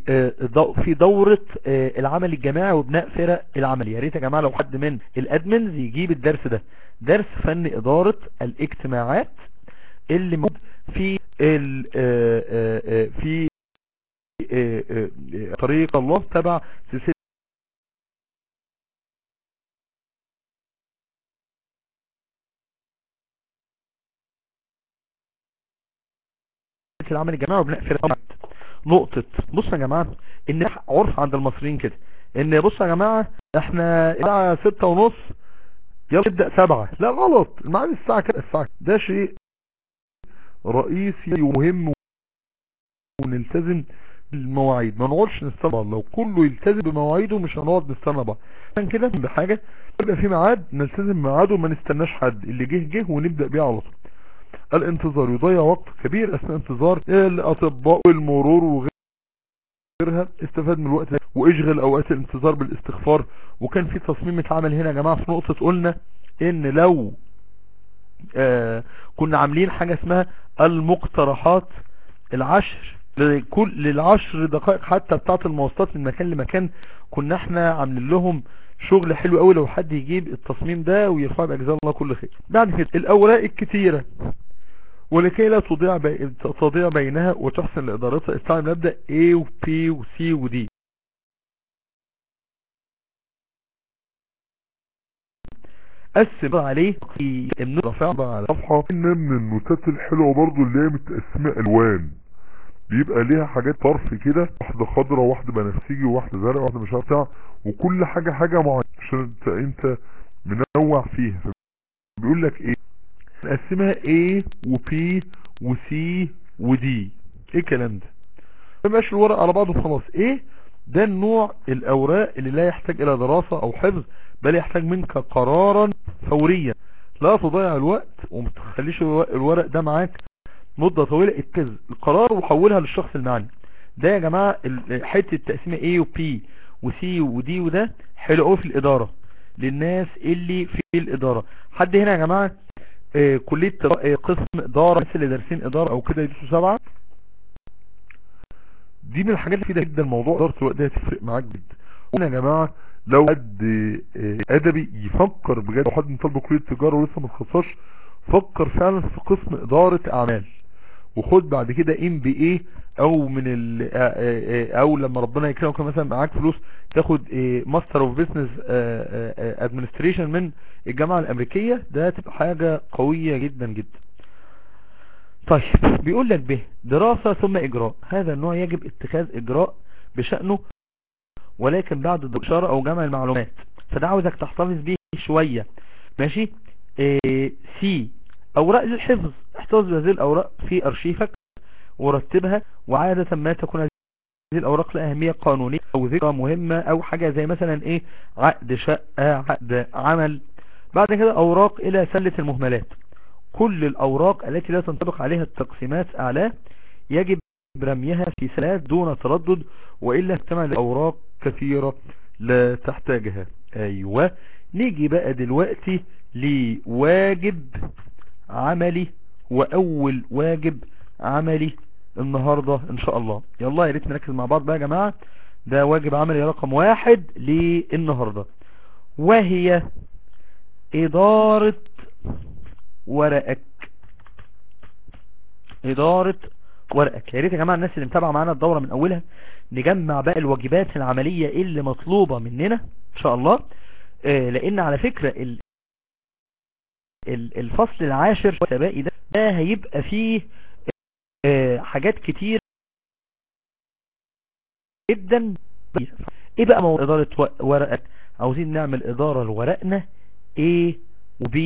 في دورة العمل الجماعي وبناء فرق العمل. يا ريت يا جماعة لو حد من الأدمنز يجيب الدرس ده. درس فن إدارة الاجتماعات اللي موجود في ال في طريق الله تبع سلسلة العمل الجماعي وبناء فرق نقطة بصوا يا جماعة إن عرف عند المصريين كده. إن بصوا يا جماعة إحنا الساعة ستة ونص يلا نبدأ سبعة. لا غلط الميعاد الساعة كده الساعة ده شيء رئيسي ومهم ونلتزم بالمواعيد. ما نقعدش نستنى لو كله يلتزم بمواعيده مش هنقعد نستنى بعض. عشان كده بحاجة يبقى في ميعاد نلتزم بميعاده وما نستناش حد. اللي جه جه ونبدأ بيه على طول. الانتظار يضيع وقت كبير أثناء انتظار الاطباء والمرور وغيرها. استفاد من الوقت واشغل أوقات الانتظار بالاستغفار. وكان في تصميم اتعمل هنا يا جماعة في نقطة قلنا إن لو آه كنا عاملين حاجة اسمها المقترحات العشر لكل للعشر دقائق حتى بتاعت المواصلات من مكان لمكان كنا إحنا عاملين لهم شغل حلو قوي لو حد يجيب التصميم ده ويرفع بأجزاء الله كل خير. بعد كده الأوراق الكتيرة. ولكي لا تضيع بي... تضيع بينها وتحسن لإدارتها. استعمل مبدأ A و P و C و D. قسم عليه النقطة على صفحة إن من النوتات الحلوة برضو اللي هي متقسمة ألوان. بيبقى ليها حاجات طرف كده واحدة خضرة واحدة بنفسجي وواحدة زرقاء واحدة مش عارف وكل حاجة حاجة معينة. عشان انت أنت منوع فيها. بيقول لك إيه؟ نقسمها A و P و C و D. إيه الكلام ده؟ مبقاش الورق على بعضه خلاص إيه؟ ده النوع الأوراق اللي لا يحتاج إلى دراسة أو حفظ بل يحتاج منك قرارا فوريا. لا تضيع الوقت وما تخليش الورق ده معاك مدة طويلة. اتخذ القرار وحولها للشخص المعني. ده يا جماعة حتة التقسيمة A و P و C و D وده حلو في الإدارة. للناس اللي في الإدارة. حد هنا يا جماعة آه كلية آه قسم إدارة الناس اللي دارسين إدارة أو كده يدرسوا سبعة. دي من الحاجات اللي جدا موضوع إدارة الوقت ده هتفرق معاك جدا. هنا يا جماعة لو حد آه أدبي يفكر بجد لو حد من طلبة كلية تجارة ولسه ما تخصصش فكر فعلا في قسم إدارة أعمال. وخد بعد كده ام بي اي أو من ال أو لما ربنا يكرمك مثلا معاك فلوس تاخد Master of Business Administration من الجامعة الأمريكية ده تبقى حاجة قوية جدا جدا. طيب بيقول لك به دراسة ثم إجراء. هذا النوع يجب اتخاذ إجراء بشأنه ولكن بعد الاشاره أو جمع المعلومات. فده عاوزك تحتفظ بيه شوية. ماشي؟ C أوراق للحفظ احتفظ بهذه الأوراق في أرشيفك. ورتبها وعادة ما تكون هذه الأوراق لها أهمية قانونية أو ذكرى مهمة أو حاجة زي مثلا إيه؟ عقد شقة عقد عمل. بعد كده أوراق إلى سلة المهملات. كل الأوراق التي لا تنطبق عليها التقسيمات اعلاه يجب رميها في سلات دون تردد وإلا اجتمع لأوراق كثيرة لا تحتاجها. أيوة. نيجي بقى دلوقتي لواجب عملي وأول واجب عملي. النهاردة إن شاء الله. يلا يا ريت نركز مع بعض بقى يا جماعة. ده واجب عملي رقم واحد للنهاردة. وهي إدارة ورقك. إدارة ورقك. يا ريت يا جماعة الناس اللي متابعة معانا الدورة من أولها نجمع بقى الواجبات العملية اللي مطلوبة مننا إن شاء الله. آه لأن على فكرة ال الفصل العاشر ده, ده هيبقى فيه حاجات كتير جدا. إيه بقى موضوع إدارة ورقك عاوزين نعمل إدارة لورقنا A و B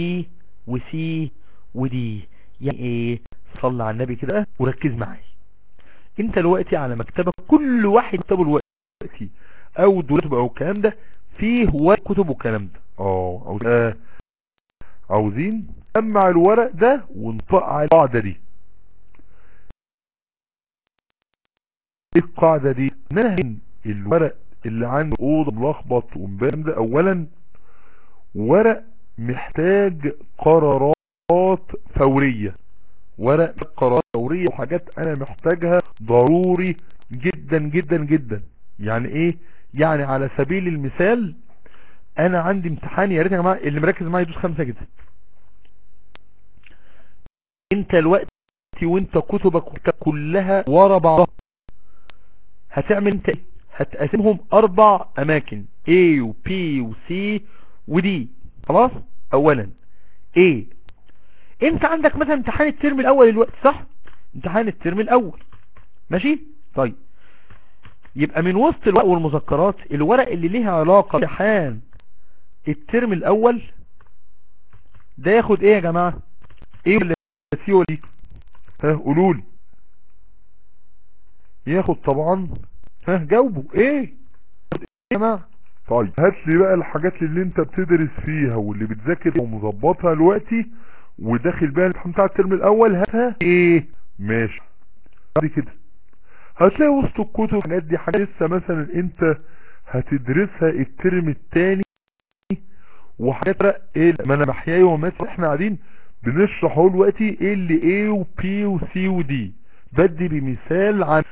و C و D. يعني إيه؟ صلى على النبي كده وركز معايا. أنت دلوقتي على مكتبك كل واحد مكتبه دلوقتي أو دولته أو الكلام ده فيه ورق كتب والكلام ده. آه عاوزين آه. نجمع الورق ده ونطق على القاعدة دي. القاعدة دي نهي الورق اللي عنده أوضة ملخبط ومبام ده اولا. ورق محتاج قرارات فورية. ورق قرارات فورية وحاجات أنا محتاجها ضروري جدا جدا جدا. يعني إيه؟ يعني على سبيل المثال أنا عندي امتحان يا ريت يا جماعة اللي مركز معايا يدوس خمسة كده. أنت الوقت وأنت كتبك كلها ورا بعضها. هتعمل انت هتقسمهم أربع أماكن. A و P و C و D. خلاص؟ اولا. A. انت عندك مثلا امتحان ال term الأول الوقت صح؟ امتحان ال term الأول. ماشي؟ طيب. يبقى من وسط الورق والمذكرات الورق اللي ليها علاقة بامتحان الترم الأول ده ياخد إيه يا جماعة؟ A ولا C ها قولوا لي. ياخد طبعا. ها جاوبوا إيه؟ يا جماعة طيب هات لي بقى الحاجات اللي أنت بتدرس فيها واللي بتذاكر ومظبطها دلوقتي وداخل بقى الامتحان بتاع الترم الأول. هاتها إيه؟ ماشي. بعد كده هتلاقي وسط الكتب الحاجات دي حاجات لسه مثلا أنت هتدرسها الترم الثاني وحاجات إيه ما أنا بحياي ومات إحنا قاعدين بنشرح اهو دلوقتي إيه اللي A و P و C و D. بدي بمثال عن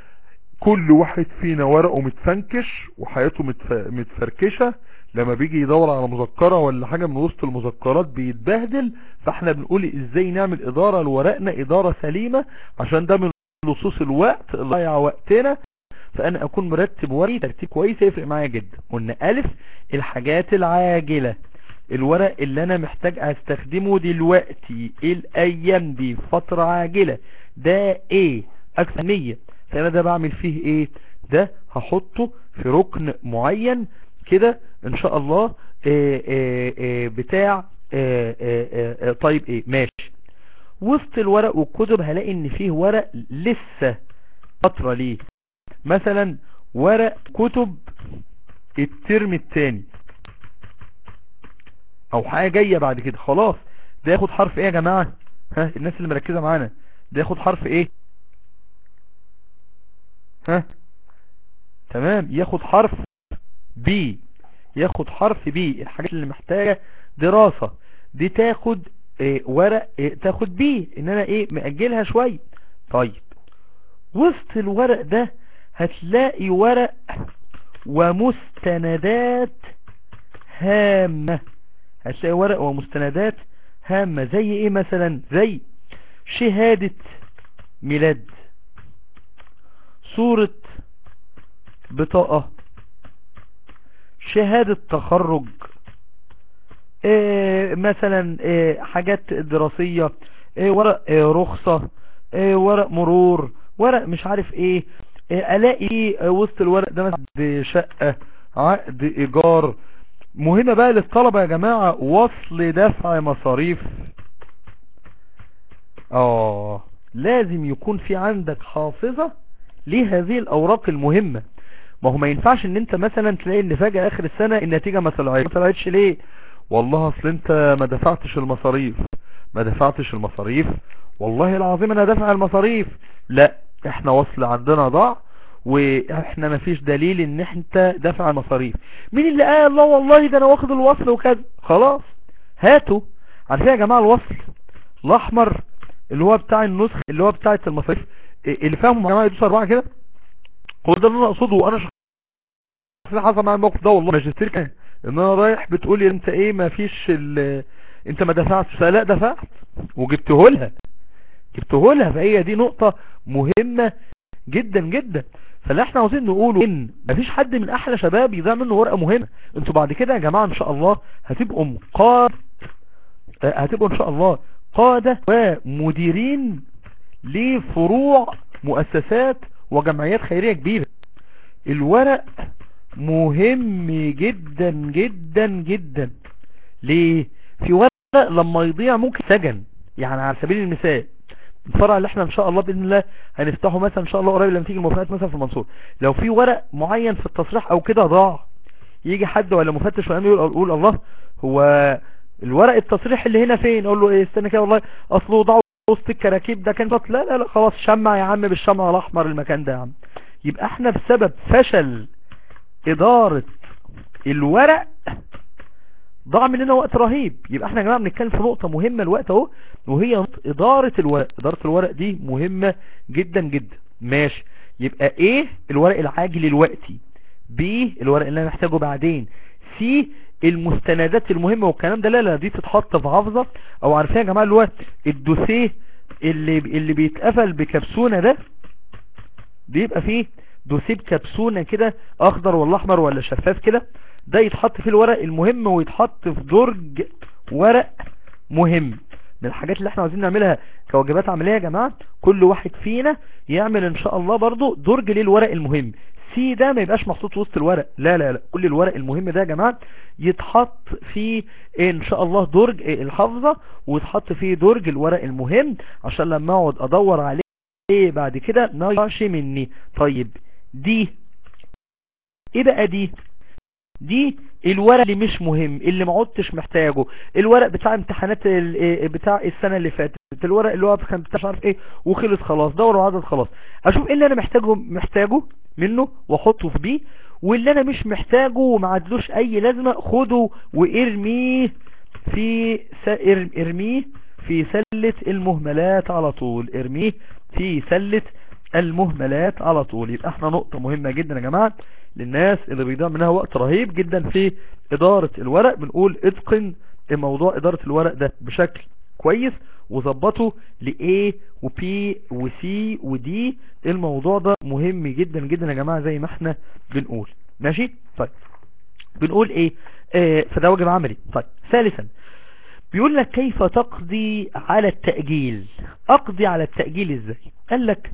كل واحد فينا ورقه متفنكش وحياته متف... متفركشة لما بيجي يدور على مذكرة ولا حاجة من وسط المذكرات بيتبهدل فاحنا بنقول إزاي نعمل إدارة لورقنا إدارة سليمة؟ عشان ده من لصوص الوقت اللي ضيع وقتنا. فأنا أكون مرتب ورقي ترتيب كويس يفرق معايا جدا. قلنا ألف الحاجات العاجلة. الورق اللي أنا محتاج أستخدمه دلوقتي الأيام دي فترة عاجلة. ده إيه؟ أكثر مية. فأنا ده بعمل فيه إيه؟ ده هحطه في ركن معين كده إن شاء الله آه، آه، بتاع آه، آه، آه، طيب إيه؟ ماشي. وسط الورق والكتب هلاقي إن فيه ورق لسه فترة ليه. مثلا ورق كتب الترم الثاني أو حاجة جاية بعد كده. خلاص. ده ياخد حرف إيه يا جماعة؟ ها الناس اللي مركزة معانا. ده ياخد حرف إيه؟ ها؟ تمام. ياخد حرف بي ياخد حرف بي الحاجات اللي محتاجة دراسة. دي تاخد إيه ورق إيه تاخد بي إن أنا إيه مأجلها شوية. طيب. وسط الورق ده هتلاقي ورق ومستندات هامة. هتلاقي ورق ومستندات هامة. زي إيه مثلا؟ زي شهادة ميلاد. صورة بطاقة. شهادة تخرج. إيه مثلا إيه حاجات دراسية إيه ورق رخصة ورق مرور ورق مش عارف إيه, ألاقي آه، وسط الورق ده عقد شقة عقد إيجار. مهمة بقى للطلبة يا جماعة وصل دفع مصاريف. آه لازم يكون في عندك حافظة لهذه الأوراق المهمة؟ ما هو ما ينفعش إن أنت مثلا تلاقي إن فجأة آخر السنة النتيجة ما طلعتش. ما طلعتش ليه؟ والله أصل أنت ما دفعتش المصاريف. ما دفعتش المصاريف. والله العظيم أنا دافع المصاريف. لا إحنا وصل عندنا ضاع وإحنا ما فيش دليل إن أنت دافع المصاريف. مين اللي قال لا والله ده أنا واخد الوصل وكذا؟ خلاص هاتوا. عارفين يا جماعة الوصل الأحمر اللي هو بتاع النسخ اللي هو بتاعة المصاريف. اللي فاهمه يا جماعة يدوس اربعة كده؟ هو ده اللي أنا أقصده وأنا شخصيا حصل معايا الموقف ده والله. ماجستير كان إن أنا رايح بتقولي أنت إيه ما فيش ال... أنت ما دفعتش. فلا دفعت وجبته لها. جبته لها فهي دي نقطة مهمة جدا جدا. فاللي إحنا عاوزين نقوله إن مفيش حد من أحلى شباب يضيع منه ورقة مهمة. أنتوا بعد كده يا جماعة إن شاء الله هتبقوا قاد هتبقوا إن شاء الله قادة ومديرين لفروع مؤسسات وجمعيات خيرية كبيرة. الورق مهم جدا جدا جدا. ليه؟ في ورق لما يضيع ممكن سجن يعني على سبيل المثال الفرع اللي إحنا إن شاء الله بإذن الله هنفتحه مثلا إن شاء الله قريب لما تيجي الموافقات مثلا في المنصور لو في ورق معين في التصريح أو كده ضاع. يجي حد ولا مفتش ولا يقول يقول الله هو الورق التصريح اللي هنا فين؟ أقول له إيه؟ استنى كده والله. أصله ضاع وسط الكراكيب ده كان لا لا لا خلاص شمع يا عم بالشمع الأحمر المكان ده يا عم. يبقى إحنا بسبب فشل إدارة الورق ضاع مننا وقت رهيب. يبقى إحنا يا جماعة بنتكلم في نقطة مهمة الوقت أهو وهي إدارة الورق إدارة الورق دي مهمة جدا جدا. ماشي. يبقى إيه الورق العاجل الوقتي؟ بي الورق اللي أنا محتاجه بعدين. سي المستندات المهمة والكلام ده لا لا دي تتحط في حافظة. أو عارفين يا جماعة اللي هو الدوسيه اللي اللي بيتقفل بكبسونة ده بيبقى فيه دوسيه بكبسونة كده أخضر ولا أحمر ولا شفاف كده. ده يتحط فيه الورق المهم ويتحط في درج ورق مهم. من الحاجات اللي إحنا عاوزين نعملها كواجبات عملية يا جماعة كل واحد فينا يعمل إن شاء الله برضو درج للورق المهم. سي ده ما يبقاش محطوط وسط الورق. لا لا لا. كل الورق المهم ده يا جماعة يتحط فيه إن شاء الله درج الحافظة ويتحط فيه درج الورق المهم عشان لما أقعد أدور عليه بعد كده ما مني. طيب دي. إيه بقى دي؟ دي الورق اللي مش مهم اللي ما عدتش محتاجه. الورق بتاع امتحانات بتاع السنة اللي فاتت الورق اللي هو كان بتاع مش عارف إيه وخلص خلاص دور وعدد خلاص. أشوف إيه اللي أنا محتاجه محتاجه منه وأحطه في بيه واللي أنا مش محتاجه وما عدلوش أي لازمة خده وإرميه في. إرميه في سلة المهملات على طول. إرميه في سلة المهملات على طول. يبقى إحنا نقطة مهمة جدا يا جماعة. للناس اللي بيضيع منها وقت رهيب جدا في إدارة الورق. بنقول اتقن موضوع إدارة الورق ده بشكل كويس وظبطه ل A و P و C و D. الموضوع ده مهم جدا جدا يا جماعة زي ما إحنا بنقول. ماشي؟ طيب. بنقول إيه؟ آه فده واجب عملي. طيب. ثالثا بيقول لك كيف تقضي على التأجيل؟ أقضي على التأجيل إزاي؟ قال لك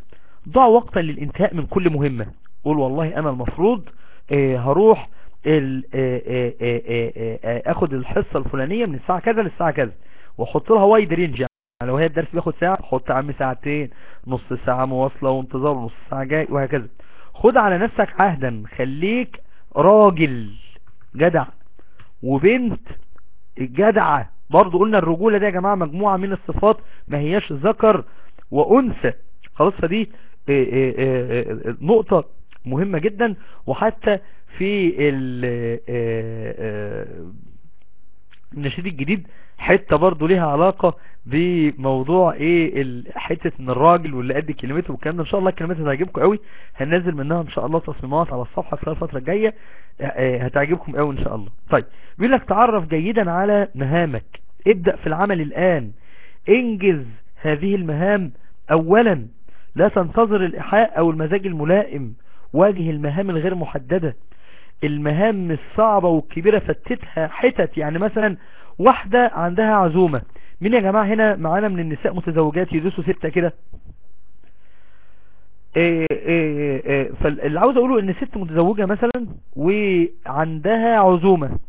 ضع وقتا للإنتهاء من كل مهمة. قول والله أنا المفروض آه هروح آه آه آخد الحصة الفلانية من الساعة كذا للساعة كذا واحط لها وايد رينج يعني. لو هي الدرس بياخد ساعة حط عم ساعتين نص ساعة مواصلة وانتظار نص ساعة جاي وهكذا. خد على نفسك عهدا خليك راجل جدع. وبنت الجدعة برضو قلنا الرجولة دي يا جماعة مجموعة من الصفات ما هياش ذكر وأنثى. خلاص فدي نقطة مهمة جدا وحتى في النشيد الجديد حتة برضو ليها علاقة بموضوع إيه حتة إن الراجل واللي قد كلمته والكلام ده. إن شاء الله الكلمات هتعجبكم قوي. هننزل منها إن شاء الله تصميمات على الصفحة خلال الفترة الجاية. هتعجبكم قوي إن شاء الله. طيب بيقول لك تعرف جيدا على مهامك. ابدأ في العمل الآن. انجز هذه المهام اولا. لا تنتظر الإيحاء أو المزاج الملائم. واجه المهام الغير محددة. المهام الصعبة والكبيرة فتتها حتت. يعني مثلا واحدة عندها عزومة. مين يا جماعة هنا معانا من النساء متزوجات؟ يدوسوا ستة كده. إيه، إيه، إيه، فاللي عاوز أقوله إن ست متزوجة مثلا وعندها عزومة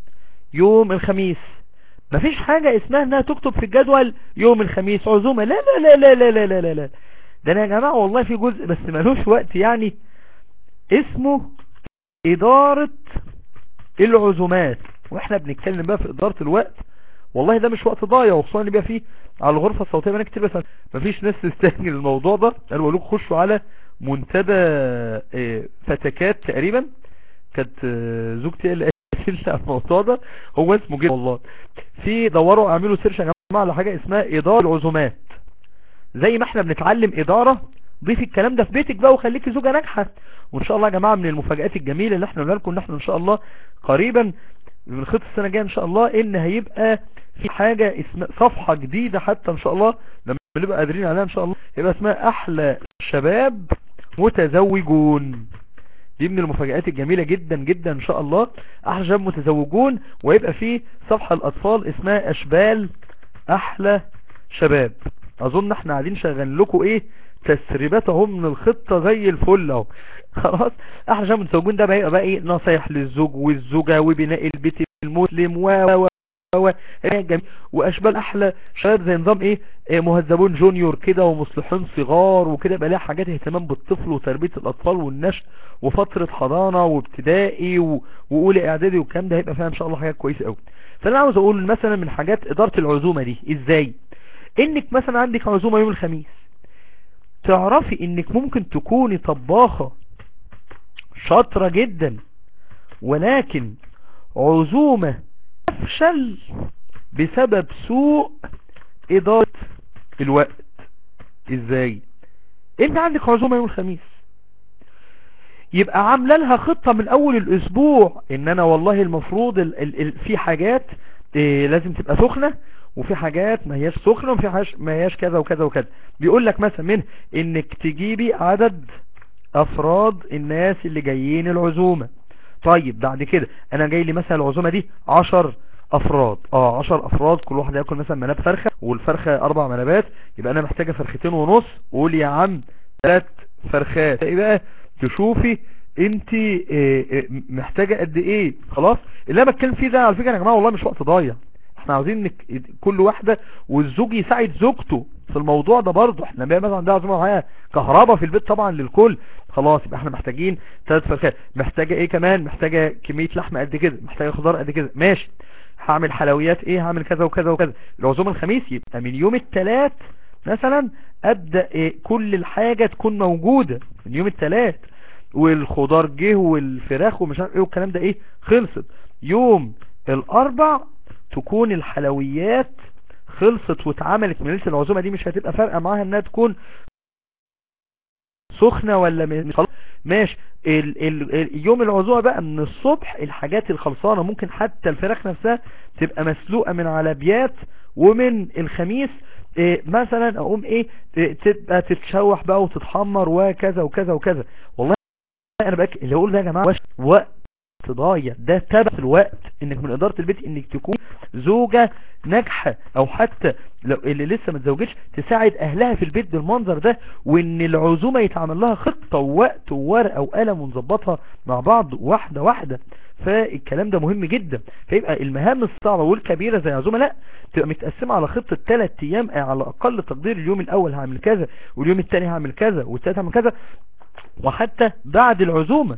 يوم الخميس. مفيش حاجة اسمها إنها تكتب في الجدول يوم الخميس عزومة. لا لا لا لا لا لا لا, لا. ده أنا يا جماعة والله في جزء بس ملوش وقت يعني اسمه إدارة العزومات. وإحنا بنتكلم بقى في إدارة الوقت. والله ده مش وقت ضايع وخصوصا اللي بقى فيه على الغرفة الصوتية بقى كتير بس مفيش ناس تستهجن الموضوع ده. قالوا لكم خشوا على منتدى فتكات تقريبا. كانت زوجتي اللي قالت على الموضوع ده. هو اسمه جدا والله في دوروا اعملوا سيرش يا جماعة على حاجة اسمها إدارة العزومات. زي ما إحنا بنتعلم إدارة ضيف الكلام ده في بيتك بقى وخليكي زوجة ناجحة. وإن شاء الله يا جماعة من المفاجآت الجميلة اللي إحنا قلنا لكم إن إحنا إن شاء الله قريبا من خطة السنة الجاية إن شاء الله إن هيبقى في حاجة اسمها صفحة جديدة حتى إن شاء الله لما نبقى قادرين عليها إن شاء الله يبقى اسمها أحلى شباب متزوجون. دي من المفاجآت الجميلة جدا جدا إن شاء الله أحلى شباب متزوجون ويبقى في صفحة الأطفال اسمها أشبال أحلى شباب. أظن إحنا قاعدين شغالين لكم إيه؟ تسريباتهم من الخطة زي الفل اهو. خلاص؟ أحلى شباب متزوجون ده بقى إيه؟ نصايح للزوج والزوجة وبناء البيت المسلم و و و وأشبال أحلى شباب زي نظام إيه, إيه مهذبون جونيور كده ومصلحين صغار وكده. يبقى لها حاجات اهتمام بالطفل وتربية الأطفال والنشء وفترة حضانة وابتدائي و... وأولى إعدادي والكلام ده. هيبقى فيها إن شاء الله حاجات كويسة قوي فأنا عاوز أقول مثلا من حاجات إدارة العزومة دي إزاي؟ إنك مثلا عندك عزومة يوم الخميس. تعرفي إنك ممكن تكوني طباخة شاطرة جدا ولكن عزومة تفشل بسبب سوء إدارة الوقت. إزاي؟ أنت عندك عزومة يوم الخميس. يبقى عاملة لها خطة من أول الأسبوع إن أنا والله المفروض ال ال ال في حاجات إيه لازم تبقى سخنة وفي حاجات ما هياش سخنة وفي حاجات ما هياش كذا وكذا وكذا. بيقول لك مثلا من إنك تجيبي عدد أفراد الناس اللي جايين العزومة. طيب بعد كده أنا جاي لي مثلا العزومة دي عشر أفراد. آه عشر أفراد كل واحد ياكل مثلا مناب فرخة والفرخة أربع منابات يبقى أنا محتاجة فرختين ونص. قول يا عم ثلاث فرخات. إيه بقى تشوفي أنت محتاجة قد إيه. خلاص؟ اللي أنا بتكلم فيه ده على فكرة يا جماعة والله مش وقت ضايع. إحنا عاوزين انك كل واحدة والزوج يساعد زوجته في الموضوع ده برضه. إحنا مثلا عندها عزومه معايا كهرباء في البيت طبعا للكل. خلاص يبقى إحنا محتاجين ثلاث فرخات محتاجة إيه كمان؟ محتاجة كمية لحمه قد كده. محتاجة خضار قد كده. ماشي. هعمل حلويات إيه؟ هعمل كذا وكذا وكذا. العزومه الخميس يبقى من يوم الثلاث مثلا أبدأ إيه؟ كل الحاجة تكون موجودة. من يوم الثلاث والخضار جه والفراخ ومش عارف إيه والكلام ده إيه؟ خلصت. يوم الأربع تكون الحلويات خلصت واتعملت من ليلة العزومة دي مش هتبقى فارقة معاها إنها تكون سخنة ولا مش ماشي. ال ال يوم العزومة بقى من الصبح الحاجات الخلصانة ممكن حتى الفراخ نفسها تبقى مسلوقة من على بيات ومن الخميس. إيه مثلا أقوم إيه إيه تبقى تتشوح بقى وتتحمر وكذا وكذا وكذا. والله أنا بقى اللي أقول ده يا جماعة وقت ضايع ده تبع الوقت انك من إدارة البيت انك تكون زوجة ناجحة أو حتى لو اللي لسه ما اتزوجتش تساعد اهلها في البيت بالمنظر ده وان العزومة يتعمل لها خطة ووقت وورقة وقلم ونظبطها مع بعض واحدة واحدة. فالكلام ده مهم جدا. فيبقى المهام الصعبة والكبيرة زي عزومة لا تبقى متقسمة على خطة 3 أيام على أقل تقدير. اليوم الأول هعمل كذا واليوم الثاني هعمل كذا والثالث هعمل كذا. وحتى بعد العزومة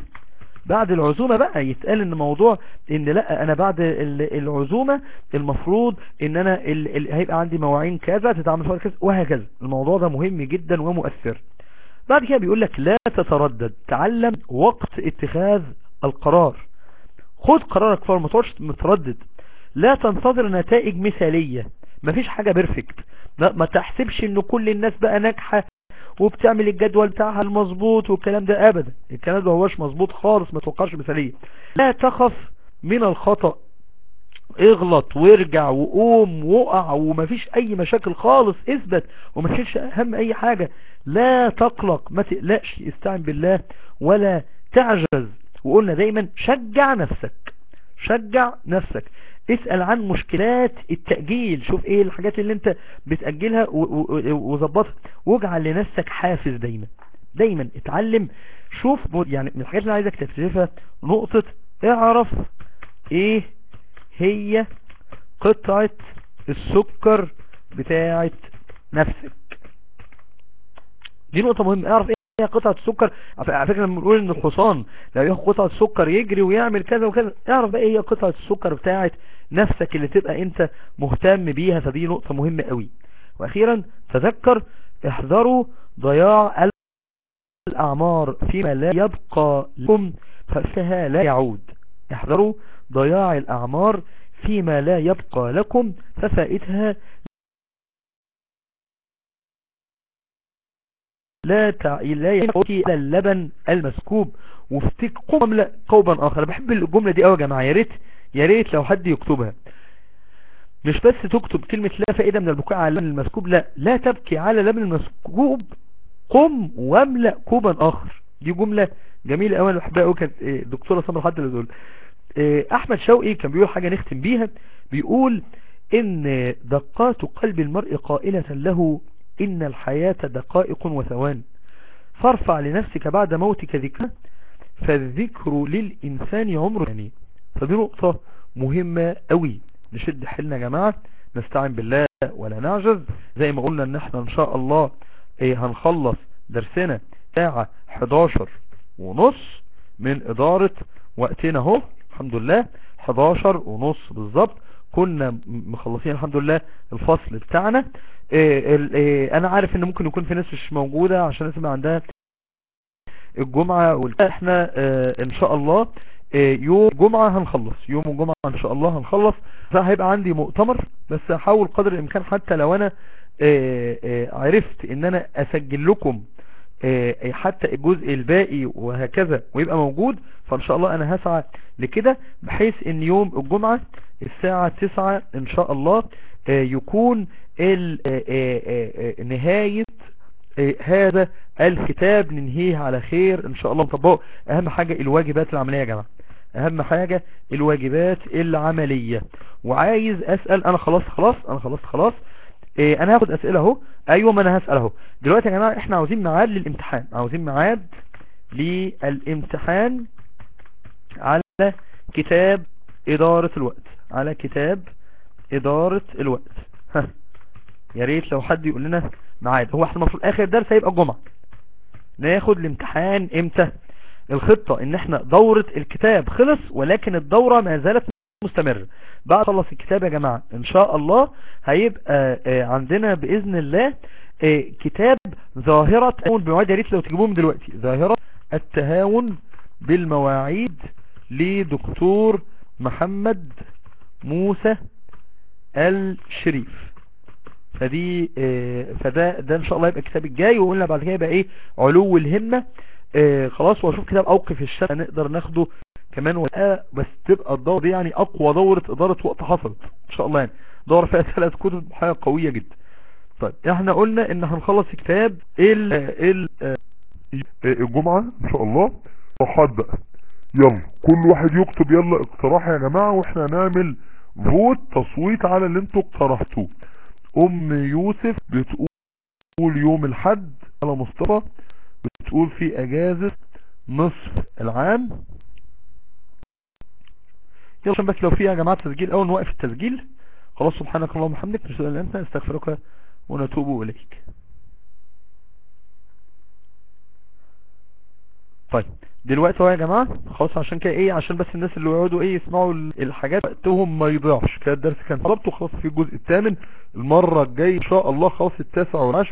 بعد العزومة بقى يتقال إن موضوع إن لأ أنا بعد العزومة المفروض إن أنا ال ال هيبقى عندي مواعين كذا تتعمل فيها كذا وهكذا. الموضوع ده مهم جدا ومؤثر. بعد كده بيقول لك لا تتردد تعلم وقت اتخاذ القرار. خد قرارك فور ما تقعدش متردد. لا تنتظر نتائج مثالية. مفيش حاجة perfect ما تحسبش إن كل الناس بقى ناجحة وبتعمل الجدول بتاعها المظبوط والكلام ده أبدا. الكلام ده مهوش مظبوط خالص ما توقعش مثالية لا تخف من الخطأ. اغلط وارجع وقوم وقع ومفيش أي مشاكل خالص اثبت وما تشيلش هم أي حاجة. لا تقلق ما تقلقش استعن بالله ولا تعجز. وقلنا دايما شجع نفسك. شجع نفسك. اسأل عن مشكلات التأجيل. شوف إيه الحاجات اللي أنت بتأجلها وظبطها. واجعل لنفسك حافز دايما. دايما اتعلم. شوف يعني من الحاجات اللي عايزك تكتشفها. نقطة اعرف إيه هي قطعة السكر بتاعة نفسك. دي نقطة مهمة. اعرف إيه قطعة السكر. على فكرة لما بنقول إن الحصان لو ياخد قطعة سكر يجري ويعمل كذا وكذا اعرف بقى إيه هي قطعة السكر بتاعة نفسك اللي تبقى أنت مهتم بيها. فدي نقطة مهمة قوي. وأخيرا تذكر احذروا ضياع الأعمار فيما لا يبقى لكم فسها لا يعود. احذروا ضياع الأعمار فيما لا يبقى لكم ففائتها لا تع... لا يبقى على اللبن المسكوب وافتك قملة قوبا آخر. بحب الجملة دي قوي يا جماعة. يا ريت يا ريت لو حد يكتبها. مش بس تكتب كلمة لا فائدة من البكاء على اللبن المسكوب لا لا تبكي على اللبن المسكوب. قم واملأ كوبا آخر. دي جملة جميلة قوي أنا بحبها كانت دكتورة سمر حد اللي تقول أحمد شوقي كان بيقول حاجة نختم بيها. بيقول إن دقات قلب المرء قائلة له إن الحياة دقائق وثوان. فارفع لنفسك بعد موتك ذكرى فالذكر للإنسان عمره يعني فدي نقطة مهمة قوي نشد حيلنا يا جماعة. نستعين بالله ولا نعجز. زي ما قلنا إن إحنا إن شاء الله إيه هنخلص درسنا ساعة 11 ونص من إدارة وقتنا أهو. الحمد لله. 11 ونص بالظبط. كنا مخلصين الحمد لله الفصل بتاعنا. إيه إيه أنا عارف إن ممكن يكون في ناس مش موجودة عشان اللي عندها الجمعة إحنا آه إن شاء الله آه يوم الجمعة هنخلص. يوم الجمعة إن شاء الله هنخلص. فهيبقى عندي مؤتمر بس هحاول قدر الإمكان حتى لو أنا آه عرفت إن أنا أسجل لكم حتى الجزء الباقي وهكذا ويبقى موجود. فإن شاء الله أنا هسعى لكده بحيث إن يوم الجمعة الساعة 9 إن شاء الله يكون نهاية هذا الكتاب. ننهيه على خير إن شاء الله. نطبقه أهم حاجة الواجبات العملية يا جماعة. أهم حاجة الواجبات العملية. وعايز أسأل أنا خلاص خلاص أنا خلاص خلاص أنا هاخد أسئلة أهو. أيوه ما أنا هسأل أهو. دلوقتي يا جماعة إحنا عاوزين ميعاد للامتحان. عاوزين ميعاد للامتحان على كتاب إدارة الوقت. على كتاب إدارة الوقت. ها. يا ريت لو حد يقول لنا ميعاد. هو إحنا المفروض آخر درس هيبقى الجمعة. ناخد الامتحان إمتى؟ الخطة إن إحنا دورة الكتاب خلص ولكن الدورة ما زالت مستمرة. بعد خلص الكتاب يا جماعة إن شاء الله هيبقى عندنا بإذن الله كتاب ظاهرة بالمواعيد يا ريت لو تجيبوهم دلوقتي. ظاهرة التهاون بالمواعيد لدكتور محمد موسى الشريف. فدي فده ده إن شاء الله يبقى الكتاب الجاي وقلنا بعد كده يبقى إيه علو الهمة. آه خلاص واشوف كتاب أوقف الشمس نقدر ناخده كمان وقت بس تبقى الدورة دي يعني أقوى دورة إدارة وقت حصلت إن شاء الله يعني. دورة فيها [laughs] ثلاث كتب حاجة قوية جدا. طيب إحنا قلنا إن هنخلص كتاب ال ال آه، الجمعة إن شاء الله. صحات بقى. يلا كل واحد يكتب يلا اقتراح يا جماعة وإحنا هنعمل فوت تصويت على اللي أنتوا اقترحتوه. أم يوسف بتقول يوم الحد على مصطفى بتقول في أجازة نصف العام. يلا عشان بس لو في يا جماعة تسجيل أول نوقف التسجيل. خلاص سبحانك اللهم وبحمدك نشهد أن لا إله إلا أنت نستغفرك ونتوب إليك. طيب دلوقتي اهو يا جماعة خلاص عشان كده إيه عشان بس الناس اللي يقعدوا إيه يسمعوا ال- الحاجات وقتهم ما يضيعش. كده الدرس كان طلبته خلاص في الجزء الثامن المرة الجاية إن شاء الله خلاص التاسع والعاشر